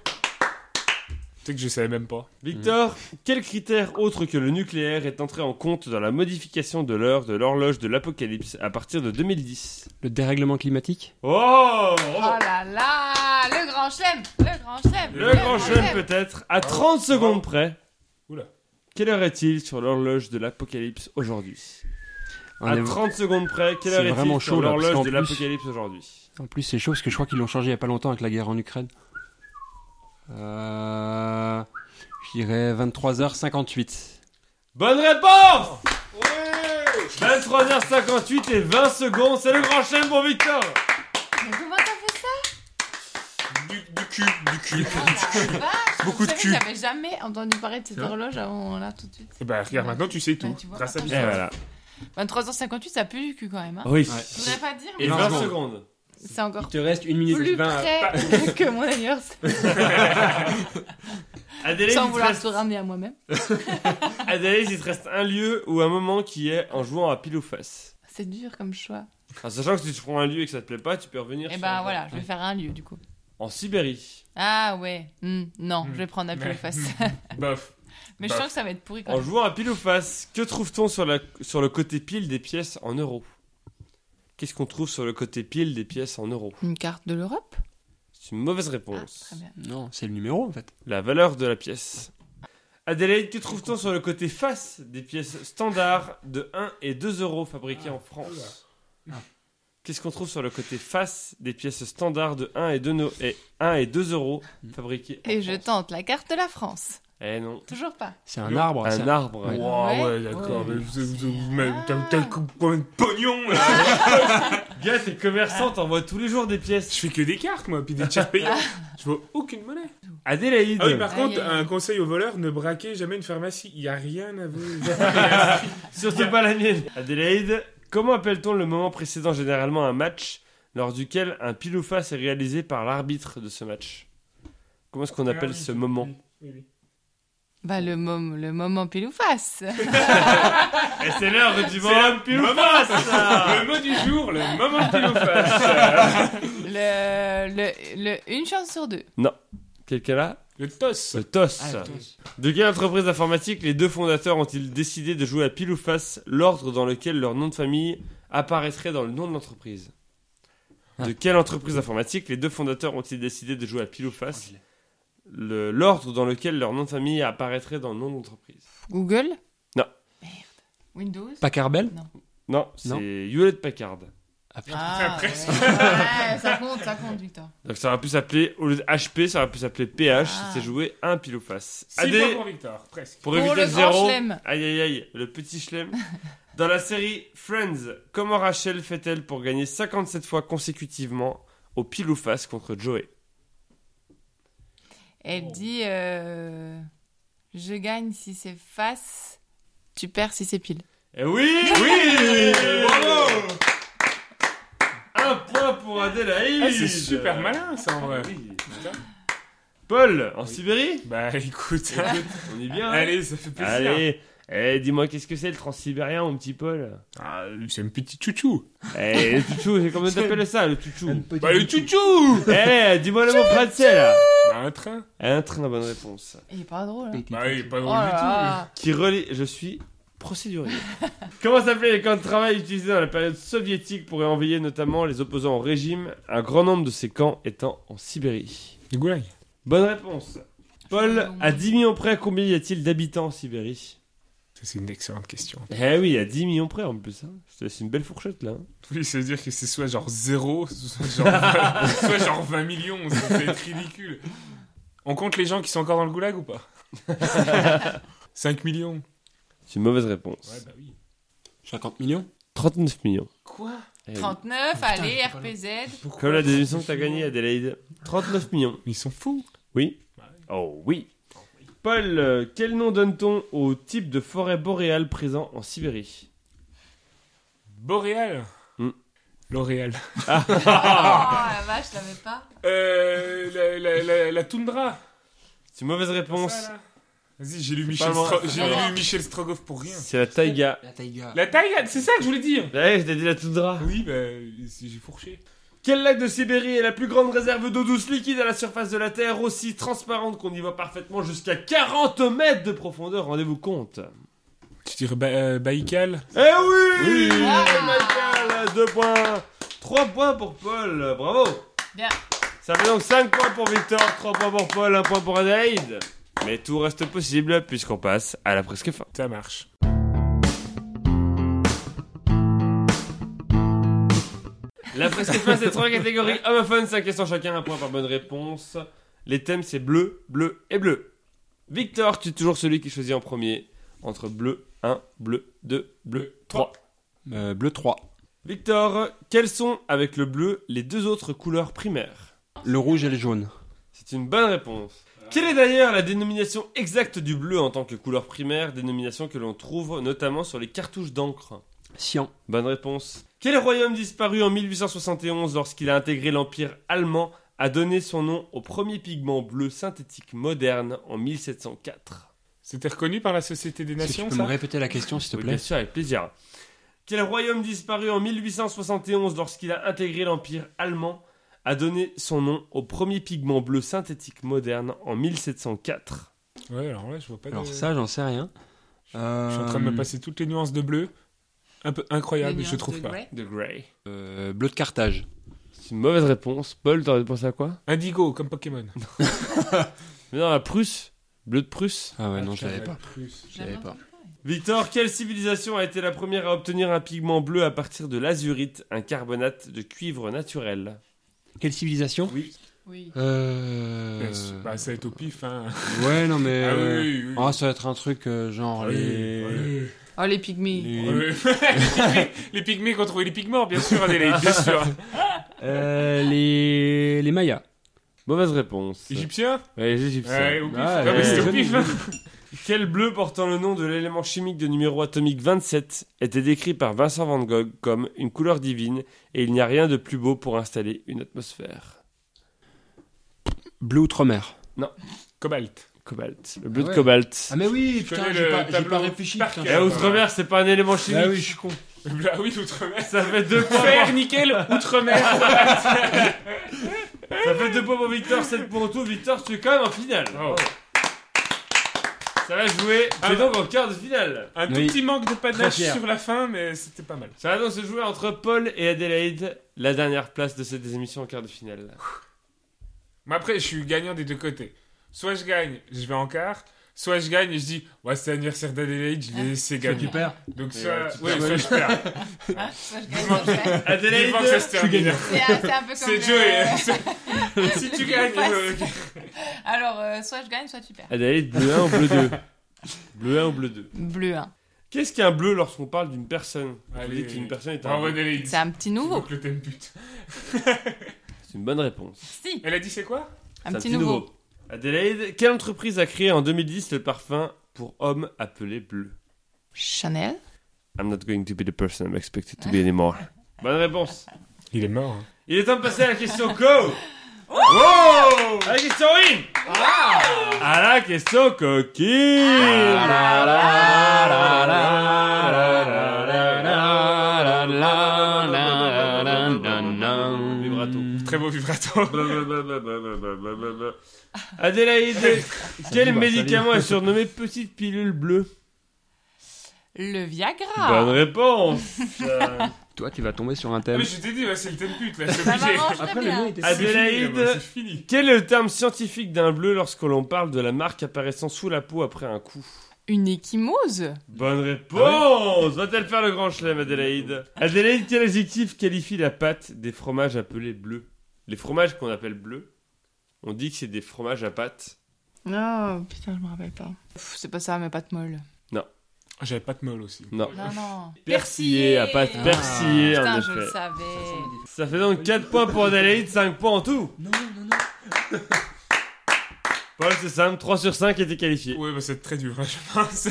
Tu sais que je savais même pas. Victor, quel critère autre que le nucléaire est entré en compte dans la modification de l'heure de l'horloge de l'apocalypse à partir de 2010 Le dérèglement climatique? Oh Oh là là Le grand chelem Le grand chelem Le grand chelem peut-être, à 30 secondes près. Oula. Quelle heure est-il sur l'horloge de l'apocalypse aujourd'hui? On À est- 30 secondes près, quelle C'est heure est-il vraiment sur chaud, là, parce l'horloge qu'en de plus- l'apocalypse aujourd'hui? En plus, c'est chaud parce que je crois qu'ils l'ont changé il y a pas longtemps avec la guerre en Ukraine. Euh... Je dirais 23h58. Bonne réponse 23h58 et 20 secondes, c'est le grand chelem pour Victor Mais comment t'as fait ça Du, du cul, du cul. Vache, Beaucoup je de cul. J'avais jamais entendu parler de cette horloge avant là tout de suite. Et bah regarde, maintenant tu sais tout. Bah, tu vois. grâce à voilà. 23h58, ça pue du cul quand même. Hein. Oui. Je voudrais pas dire, Et mais 20 secondes. c'est encore Il te reste 1 minute plus 20. près [LAUGHS] que mon anniversaire. [LAUGHS] Adélaïde, Sans vouloir reste... tout ramener à moi-même. [LAUGHS] Adélaïde, il te reste un lieu ou un moment qui est en jouant à pile ou face. C'est dur comme choix. En sachant que si tu prends un lieu et que ça te plaît pas, tu peux revenir Et sur ben un- voilà, je vais faire un lieu du coup. En Sibérie. Ah ouais, hmm, non, Hmm. je vais prendre un pile ou face. [LAUGHS] [LAUGHS] Bof. Mais je sens que ça va être pourri quand En même. jouant à pile ou face, que trouve-t-on sur, la... sur le côté pile des pièces en euros? Qu'est-ce qu'on trouve sur le côté pile des pièces en euros? Une carte de l'Europe? C'est une mauvaise Ah, réponse. très bien. Non, c'est le numéro en fait. La valeur de la pièce. Adélaïde, que trouve-t-on sur le côté face des pièces standards de 1 et 2 euros fabriquées en France? Qu'est-ce qu'on trouve sur le côté face des pièces standards de 1 et 2, no- et 1 et 2 euros fabriquées en Et je France tente la carte de la France. Eh non. Toujours pas. C'est un arbre. c'est Un arbre. Ouais. Wow, Ouais. ouais, d'accord. Ouais. Mais vous, vous, vous- mais Ah. t'as t'as combien de pognon [LAUGHS] Gars, t'es commerçant, t'envoies tous les jours des Je pièces. fais que des cartes moi, puis des tiers payants. Je vois aucune monnaie. Adélaïde. Ah oui, par contre, aïe, aïe. un conseil aux voleurs ne braquez jamais une pharmacie. Il y a rien à vous. [LAUGHS] Surtout pas la mienne. Adélaïde, comment appelle-t-on le moment précédent généralement un match lors duquel un pile ou face est réalisé par l'arbitre de ce match? Comment est-ce qu'on appelle ce moment? Bah le, mom le moment pile ou face. [LAUGHS] Et c'est l'heure du moment le pile ou face Le mot du jour, le moment pile ou face. [LAUGHS] le, le, le, une chance sur deux. Quelqu'un là? Le toss. Le toss. Ah. De quelle entreprise informatique les deux fondateurs ont-ils décidé de jouer à pile ou face l'ordre dans lequel leur nom de famille apparaîtrait dans le nom de l'entreprise? De quelle entreprise informatique les deux fondateurs ont-ils décidé de jouer à pile ou face le- l'ordre dans lequel leur nom de famille apparaîtrait dans le nom de l'entreprise? Google? Non. Merde. Windows? Packard Bell? Non, c'est Hewlett Packard. Ah. Ah, ouais. Ouais, ça compte, ça compte, Victor. Donc ça aurait pu s'appeler, au lieu de HP, ça aurait pu s'appeler PH si Ah. c'est joué un pile ou face. 6 Adé, points pour Victor, presque. pour Pour éviter le zéro, aïe aïe aïe, le petit chelem. Dans la série Friends, comment Rachel fait-elle pour gagner 57 fois consécutivement au pile ou face contre Joey Elle dit euh, Je gagne si c'est face, tu perds si c'est pile. Eh oui Oui Bravo pour Adélaïde Ah, c'est super malin ça en vrai. Oui. Paul, en Sibérie Bah écoute, On est bien hein allez, ça fait plaisir. Allez eh, dis-moi, qu'est-ce que c'est le transsibérien, mon petit Paul Ah, c'est un petit chouchou. Eh, le chouchou, c'est comment t'appelles ça, le chouchou Bah le chouchou Eh, dis-moi le mot français, là Bah un train. Un train, bonne réponse. Il est pas drôle. Hein. Bah il est pas Oh drôle là du tout. Qui relie... Je suis procédurier. [LAUGHS] Comment s'appelaient les camps de travail utilisés dans la période soviétique pour y envoyer notamment les opposants au régime, un grand nombre de ces camps étant en Sibérie? Du goulag. Bonne réponse. Paul, à 10 millions près, combien y a-t-il d'habitants en Sibérie? C'est une excellente question. Eh oui, à 10 millions près en plus. Hein. C'est une belle fourchette là. hein. Oui, ça veut dire que c'est soit genre 0, soit genre 20, [LAUGHS] soit genre 20 millions. Ça peut être ridicule. On compte les gens qui sont encore dans le goulag ou pas? [LAUGHS] 5 millions. C'est une mauvaise réponse. Ouais, bah oui. 50 millions 39 millions. Quoi Eh oui. 39, allez, j'ai pas RPZ. Comme la démission que t'as gagnée, Adélaïde. 39 millions. Ils sont fous. Oui. Oh oui. Paul, euh, quel nom donne-t-on au type de forêt boréale présent en Sibérie? Boréal. Hmm. L'Oréal. Oh [LAUGHS] la vache, je l'avais pas. Euh, la, la, la, la toundra. C'est une mauvaise réponse. Ça, là. Vas-y, j'ai lu, Michel. Stro- j'ai lu Michel Strogoff pour rien. C'est la taïga. La taïga. La taille, c'est ça que je voulais dire. Ouais, je t'ai dit la toundra. Oui, bah, j'ai fourché. Quel lac de Sibérie est la plus grande réserve d'eau douce liquide à la surface de la Terre, aussi transparente qu'on y voit parfaitement jusqu'à 40 mètres de profondeur? Rendez-vous compte. Tu dirais ba euh, Baïkal? Eh oui Oui. Ah. Michael, deux points. 3 points pour Paul, bravo Bien. Ça fait donc 5 points pour Victor, 3 points pour Paul, 1 point pour Adelaide. Mais tout reste possible puisqu'on passe à la presque fin. Ça marche. La presque fin, c'est trois catégories homophones, 5 questions chacun, un point par bonne réponse. Les thèmes, c'est bleu, bleu et bleu. Victor, tu es toujours celui qui choisit en premier. Entre bleu 1, bleu 2, bleu 3. Euh, bleu 3. Victor, quelles sont, avec le bleu, les deux autres couleurs primaires? Le rouge et le jaune. C'est une bonne réponse. Quelle est d'ailleurs la dénomination exacte du bleu en tant que couleur primaire, dénomination que l'on trouve notamment sur les cartouches d'encre? Cyan. Bonne réponse. Quel royaume disparu en 1871 lorsqu'il a intégré l'Empire allemand a donné son nom au premier pigment bleu synthétique moderne en 1704 C'était reconnu par la Société des Est-ce que Nations, tu peux ça? me répéter la question, s'il te Oui, plaît? Bien sûr, avec plaisir. Quel royaume disparu en 1871 lorsqu'il a intégré l'Empire allemand a donné son nom au premier pigment bleu synthétique moderne en 1704 Ouais, alors là, je vois pas Alors de... ça, j'en sais rien. Je suis en train de me Euh, passer toutes les nuances de bleu. Un peu incroyable, Les je trouve de pas. Grey. de Grey. euh, bleu de Carthage. C'est une mauvaise réponse. Paul, t'aurais pensé à quoi? Indigo, comme Pokémon. [LAUGHS] Mais non, la Prusse. Bleu de Prusse. Ah ouais, Ah, non, je tiens, l'avais pas. Je l'avais pas. Victor, quelle civilisation a été la première à obtenir un pigment bleu à partir de l'azurite, un carbonate de cuivre naturel? Quelle civilisation Oui. Oui. Euh... Bah, ça va être au pif, hein. Ouais, non, mais... [LAUGHS] Ah euh, oui, oui. Ah, ça va être un truc euh, genre Ah oui, les... oui. Oh, les pygmées. les- Ouais. [LAUGHS] les, pygmées qui ont trouvé les pigments, bien sûr, Adélaïde, bien [LAUGHS] sûr. Euh, les... les Mayas. Mauvaise réponse. Égyptiens? Ouais, les Égyptiens. Ouais, au pif. Ah, Non, mais ouais, c'était au ouais. pif. Quel bleu portant le nom de l'élément chimique de numéro atomique 27 était décrit par Vincent Van Gogh comme une couleur divine et il n'y a rien de plus beau pour installer une atmosphère Bleu outre-mer. Cobalt. Cobalt. Le bleu Ah de ouais. cobalt. Ah mais oui, Je putain, connais j'ai le pas, j'ai tableau pas réfléchi. par putain. cœur. Et outre-mer, c'est pas un élément chimique. Ah oui, je suis con. [LAUGHS] Ah oui, l'outre-mer. Ça fait deux points. Fer, nickel, outre-mer. Ça fait deux points [LAUGHS] pour Victor, 7 pour tout. Victor, tu es quand même en finale. Oh. Ça va jouer. Ah. es donc en quart de finale. Un tout Oui. petit manque de panache Très fier. sur la fin, mais c'était pas mal. Ça va donc se jouer entre Paul et Adélaïde, la dernière place de cette émission en quart de finale. Mais après, je suis gagnant des deux côtés. Soit je gagne, je vais en quart. Soit je gagne et je dis, ouais, c'est l'anniversaire d'Adélaïde, je vais laisser Soit gagner. tu perds. Donc, soit, ouais, tu ouais, perds. soit je perds. Hein Moi, je gagne, je perds. Adélaïde, se termine. C'est un, c'est un peu comme. C'est le- Joey. si tu gagnes, euh, Alors, euh, soit je gagne, soit tu perds. Adélaïde, bleu 1 ou bleu 2 Bleu 1 ou bleu 2 Bleu 1. Qu'est-ce qu'un bleu lorsqu'on parle d'une personne? On dit qu'une personne est un bleu. C'est un petit nouveau. Donc le thème pute. C'est une bonne réponse. Si, Elle a dit c'est quoi? Un petit nouveau. Adélaïde, quelle entreprise a créé en 2010 le parfum pour hommes appelé bleu Chanel. I'm not going to be the person I'm expected to be anymore. Bonne réponse. Il est mort. hein. Il est temps de passer à la question co. Wow À la question win À la question coquine. Adélaïde, quel médicament est surnommé petite pilule bleue? Le Viagra. Bonne réponse Toi, tu vas tomber sur un Ah, thème. mais je t'ai dit, c'est le thème pute là, c'est Ça obligé. m'arrangerait Après, le bien. mien était Ah, Adélaïde. C'est fini. Quel est le terme scientifique d'un bleu lorsque l'on parle de la marque apparaissant sous la peau après un coup? Une échymose. Bonne réponse Va-t-elle faire le grand chelem, Adélaïde? Adélaïde, quel adjectif qualifie la pâte des fromages appelés bleus? Les fromages qu'on appelle bleus, on dit que c'est des fromages à pâte. Non, putain, je me rappelle pas. Pff, C'est pas ça, mais pas de molle. Ah, J'avais pas de molle aussi. Non. Non, non. Persillé, à pâte Ah. persillée, en Putain, je effet. le savais. Ça fait donc 4 points pour Adélaïde, 5 points en tout Non, non, non. Paul, c'est simple, 3 sur 5 étaient qualifiés. Ouais, bah c'est très dur, hein, je pense.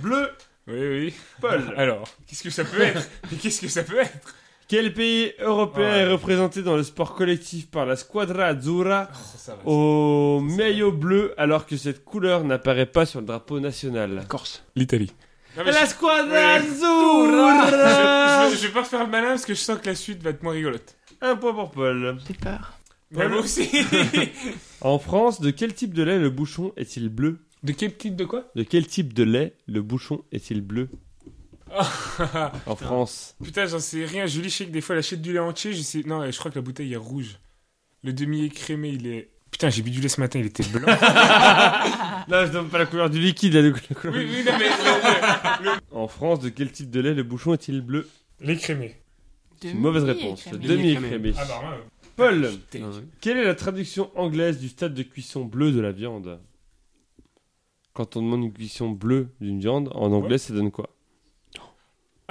Bleu, oui, oui. Paul. Alors, qu'est-ce que ça peut être? Mais qu'est-ce que ça peut être? Quel pays européen Ouais. est représenté dans le sport collectif par la Squadra Azzurra ça va. au maillot bleu alors que cette couleur n'apparaît pas sur le drapeau national? Corse. L'Italie. La je- Squadra. Azzurra je, je- je vais pas faire le malin parce que je sens que la suite va être moins rigolote. Un point pour Paul. J'ai peur. Mais moi aussi. [LAUGHS] En France, de quel type de lait le bouchon est-il bleu? De quel type de quoi? De quel type de lait le bouchon est-il bleu? En France. Putain, j'en sais rien. Julie, je sais que des fois, elle achète du lait entier. Je sais... Non, je crois que la bouteille est rouge. Le demi-écrémé, il est... Putain, j'ai bu du lait ce matin, il était blanc. [LAUGHS] Non, je donne pas la couleur du liquide. la couleur- oui, oui, non, mais... le- le- En France, de quel type de lait le bouchon est-il bleu? L'écrémé. C'est une mauvaise réponse. Demi-écrémé. Demi-écrémé. Ah bah, ouais. Paul, Ah quelle est la traduction anglaise du stade de cuisson bleu de la viande? Quand on demande une cuisson bleue d'une viande, en anglais, ça donne quoi?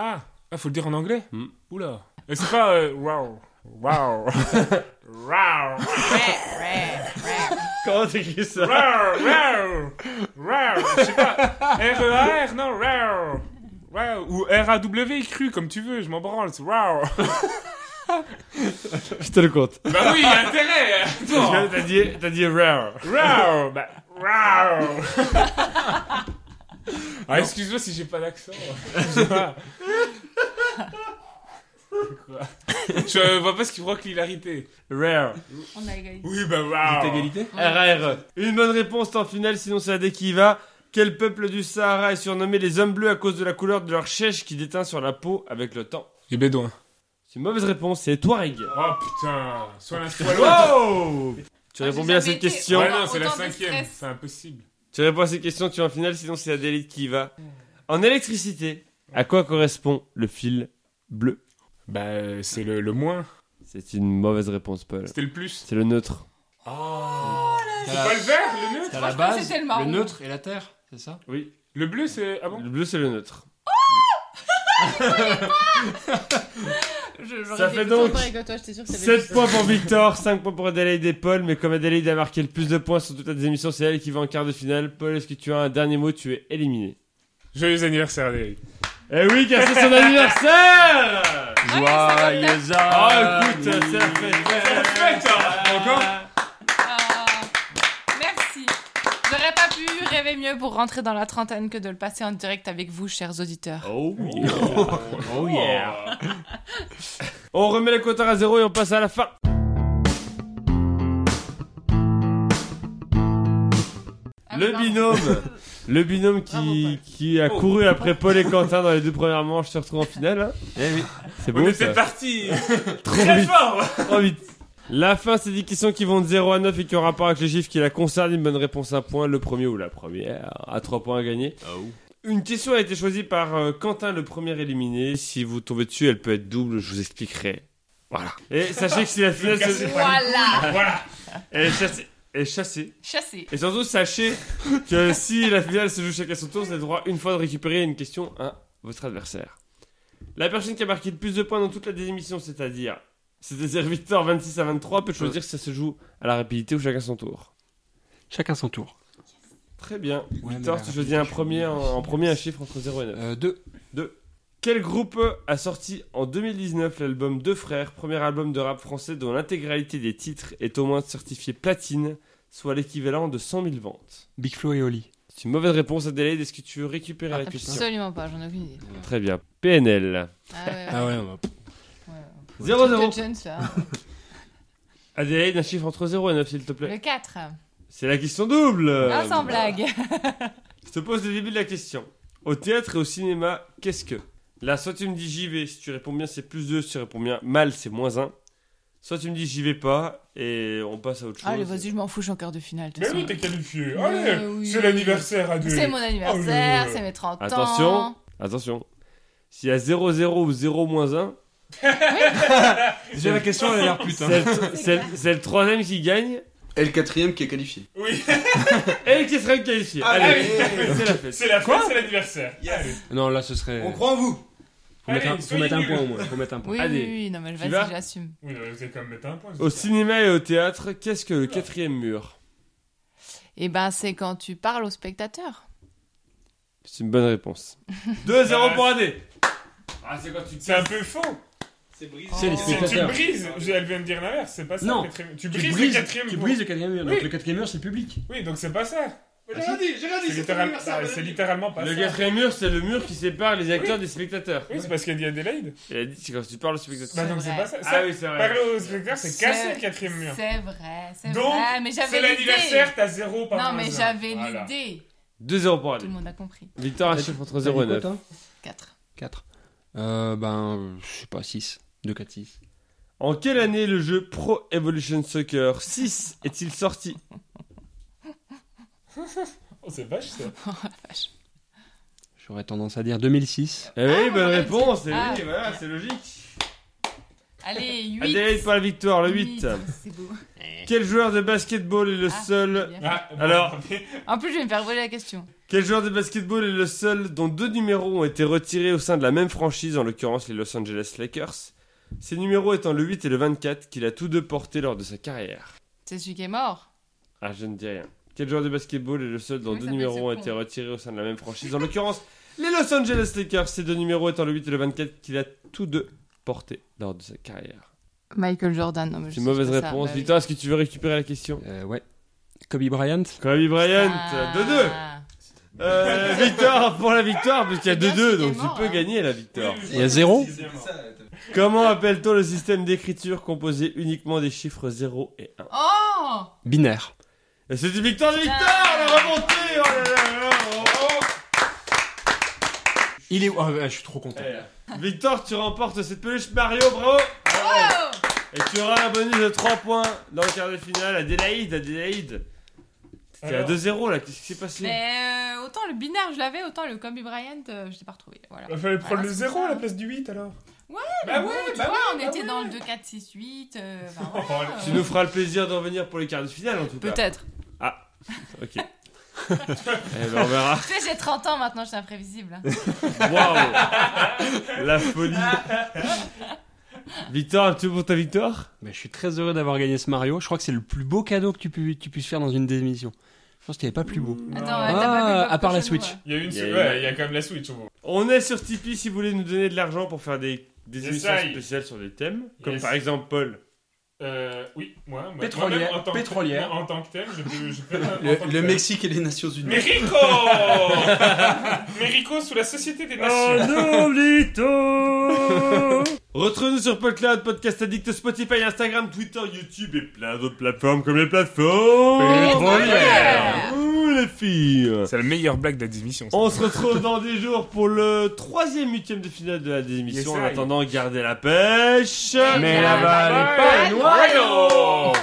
Ah, ah, faut le dire en anglais Hmm. Oula. Et c'est pas euh, wow. Wow. [LAUGHS] wow. Comment t'écris ça Wow. Wow. Wow. Je sais pas. R-E-A-R, non, wow. Wow. Ou R-A-W cru, comme tu veux, je m'en branle. c'est Wow. [LAUGHS] Je te le compte. Bah oui, il y a intérêt. Attends. T'as dit, t'as dit rare. Wow. Bah, wow. [LAUGHS] Ah, excuse-moi si j'ai pas d'accent. Excuse-moi. Quoi Je vois pas ce qui provoque l'hilarité. Rare. On a égalité. Oui, bah wow. égalité RR. Une bonne réponse en finale, sinon c'est la D qui va. Quel peuple du Sahara est surnommé les hommes bleus à cause de la couleur de leur chèche qui déteint sur la peau avec le temps? Les bédouins. C'est une mauvaise réponse, c'est Touareg. Oh putain. Soit l'un, soit l'autre. Wow Tu réponds bien à cette été- question. Ouais, non, c'est la cinquième. C'est impossible. Tu réponds à cette question, tu es en finale, sinon c'est la D qui y va. En électricité, à quoi correspond le fil bleu? Bah, c'est le, le moins. C'est une mauvaise réponse, Paul. C'était le plus. C'est le neutre. Oh, c'est pas le vert, le neutre? T'as Moi, la base, c'était le le, neutre et la terre, c'est ça? Oui. Le bleu, c'est. Ah bon? Le bleu, c'est le neutre. [LAUGHS] [LAUGHS] Je- Ça fait donc pareil que toi, j'étais sûre que ça avait 7 points pour Victor, 5 points pour Adélaïde et Paul, mais comme Adélaïde a marqué le plus de points sur toutes les émissions, c'est elle qui va en quart de finale. Paul, est-ce que tu as un dernier mot? Tu es éliminé. Joyeux anniversaire, Adélaïde. Eh oui, car c'est son anniversaire Joyeux Oh écoute, c'est la fête C'est la fête. Encore Ah, merci. J'aurais rêver mieux pour rentrer dans la trentaine que de le passer en direct avec vous, chers auditeurs. Oh yeah. oh yeah. On remet les compteurs à zéro et on passe à la fin. Ah Le binôme, [LAUGHS] le binôme qui, qui a couru après Paul et Quentin dans les deux premières manches se retrouve en finale. Eh oui. C'est On beau était ça. parti [LAUGHS] très vite. fort Trop vite. La fin, c'est des questions qui vont de 0 à 9 et qui ont rapport avec les chiffres qui la concernent. Une bonne réponse, un point. Le premier ou la première à 3 points à gagner. Une question a été choisie par euh, Quentin, le premier éliminé. Si vous tombez dessus, elle peut être double, je vous expliquerai. Voilà. Et sachez que si la finale se... [LAUGHS] Voilà, Voilà Elle est chassée. Chassée. chassé. Et surtout, sachez que si la finale se joue chacun son tour, vous avez le droit une fois de récupérer une question à votre adversaire. La personne qui a marqué le plus de points dans toute la démission, c'est-à-dire, c'est-à-dire Victor 26 à 23, peut choisir si ça se joue à la rapidité ou chacun son tour. Chacun son tour. Très bien. Ouais, Victor, tu choisis un premier, en, en premier un chiffre entre 0 et 9. Euh, deux. Quel groupe a sorti en 2019 l'album Deux Frères, premier album de rap français dont l'intégralité des titres est au moins certifié platine, soit l'équivalent de 100 000 ventes? Big Flo et Oli. C'est une mauvaise réponse, Adélaïde. Est-ce que tu veux récupérer la question? Absolument pas, j'en ai aucune idée. Très bien. PNL. Ah ouais, Ah ouais, on va- ouais. 0-0. Truc de jeunes, ça. [LAUGHS] Adélaïde, un chiffre entre 0 et 9, s'il te plaît. Le 4. C'est la question double. Ah, sans blague. [LAUGHS] Je te pose le début de la question. Au théâtre et au cinéma, qu'est-ce que? Là, soit tu me dis j'y vais, si tu réponds bien, c'est plus 2, si tu réponds bien mal, c'est moins 1. Soit tu me dis j'y vais pas, et on passe à autre chose. Allez, vas-y, je m'en fous, je suis en quart de finale. de toute Mais façon. oui, t'es qualifié Allez oui. C'est l'anniversaire à deux C'est mon anniversaire, Oh, c'est mes 30 ans. Attention, attention. S'il y a 0-0 ou 0 moins 1, [LAUGHS] Déjà la question elle a l'air putain. c'est le, c'est le- c'est le troisième qui gagne, Et le quatrième qui est qualifié. Oui [LAUGHS] et qui sera qualifié. Ah, Allez, allez. c'est la fête. C'est la fête, c'est l'anniversaire Allez. Non, là ce serait. On croit en vous Faut mettre, un, Allez, faut mettre un point au moins. Faut mettre un point. Oui, Allez. oui, oui, non, mais Tu vas vas-y, j'assume. Oui, non, vous allez quand même mettre un point. Au cinéma et au théâtre, qu'est-ce que le quatrième mur? Et ben, c'est quand tu parles au spectateur. C'est une bonne réponse. [LAUGHS] 2-0 pour AD. Ah, c'est quand tu C'est un peu faux C'est Oh. C'est- Tu spectateurs. brises Elle vient de dire l'inverse, c'est pas ça Non. le quatrième- Tu Tu brises le quatrième tu pour- brises le quatrième mur. Oui. Donc le quatrième mur c'est le public. Oui, donc c'est pas ça J'ai rien dit, j'ai rien C'est littéral- ah, c'est littéralement pas Le ça quatrième mur, c'est le mur qui sépare les acteurs des spectateurs. Oui, c'est parce qu'elle dit Adélaïde Elle a dit, c'est quand tu parles au spectateur. Bah C'est donc c'est pas ça, Ah oui, c'est vrai. Parler aux spectateurs, c'est casser le quatrième mur C'est vrai, c'est Donc, vrai. Mais C'est j'avais l'idée. l'anniversaire, t'as zéro par Non, mais j'avais l'idée. 2-0 pour Tout AD. le monde a compris. Victor, un chiffre entre 0 et 9. 4. 4. Euh, ben, je sais pas, 6. 2, 4, 6. En quelle année le jeu Pro Evolution Soccer 6 est-il sorti? [LAUGHS] Oh, c'est vache ça [LAUGHS] J'aurais tendance à dire 2006. Eh oui, bonne on aurait réponse, eh Ah. oui, voilà, c'est logique. Allez, 8. Adélaïde pour la victoire, le 8. C'est beau. Quel joueur de basketball est le Ah, seul bien. Ah, bon, Alors- En plus, je vais me faire voler la question. Quel joueur de basketball est le seul dont deux numéros ont été retirés au sein de la même franchise, en l'occurrence les Los Angeles Lakers? Ces numéros étant le 8 et le 24 qu'il a tous deux portés lors de sa carrière. C'est celui qui est mort. Ah, je ne dis rien. Quel joueur de basketball est le seul dont Comment deux numéros ont été con retirés au sein de la même franchise, en l'occurrence les Los Angeles Lakers, ces deux numéros étant le 8 et le 24 qu'il a tous deux portés lors de sa carrière Michael Jordan. Non, mais je C'est une mauvaise pas ça, réponse. bah oui. Victor, est-ce que tu veux récupérer la question? Euh, ouais. Kobe Bryant. Kobe Bryant, Ah. 2-2 Euh, [LAUGHS] Victor pour la victoire, parce qu'il y a C'est bien 2-2, qu'il est donc tu mort, peux hein. gagner la victoire. Il y a zéro Comment appelle-t-on le système d'écriture composé uniquement des chiffres 0 et 1 Oh Binaire. Et c'est une victoire de. Victor, la remontée oh là là là, oh. Il est. Ah, je suis trop content. Eh, Victor, tu remportes cette peluche Mario, bravo Oh Et tu auras un bonus de 3 points dans le quart de finale. Adélaïde, Adélaïde T'es à Alors 2-0 là, qu'est-ce qui s'est passé Mais euh, autant le binaire, je l'avais, autant le Kobe Bryant, euh, je l'ai pas retrouvé. Voilà. Il fallait prendre le c'est 0 ça. à la place du 8 alors. Ouais, bah mais bon, ouais, tu bah vois, ouais, on bah était ouais. dans le 2, 4, 6, 8. Euh, [LAUGHS] Oh, voilà, Tu euh, nous feras le plaisir d'en venir pour les quarts de finale en tout cas. Peut-être. Ok. eh ben on verra. [LAUGHS] Tu sais, j'ai 30 ans maintenant, je suis imprévisible. hein. Waouh La folie Victor, un petit mot pour ta victoire? Mais je suis très heureux d'avoir gagné ce Mario. Je crois que c'est le plus beau cadeau que tu, pu- tu puisses faire dans une démission. Je pense qu'il n'y avait pas plus beau. Attends, Non. ouais, t'as pas vu Ah, Bob à part la Switch. ouais. Il y a une. Il y a Ouais, une- il y a quand même la Switch au moins. On est sur Tipeee si vous voulez nous donner de l'argent pour faire des, des émissions J'essaye. spéciales sur des thèmes. Comme Yes. par exemple Paul. Euh, oui, moi. moi- Pétrolière- moi-même, en tant que- pétrolière. en tant que tel, je peux. Je peux [LAUGHS] en tant Le, que le tel. Mexique et les Nations Unies. Mérico [LAUGHS] Mérico sous la Société des Nations. non, Vito Retrouvez-nous sur PodCloud, Podcast Addict, Spotify, Instagram, Twitter, YouTube et plein d'autres plateformes comme les plateformes Pétrolières. Les filles C'est la meilleure blague de la démission. ça. On se retrouve dans des jours pour le troisième huitième de finale de la démission. Yes, en I. attendant, gardez la pêche. Mais la balle est pas noyau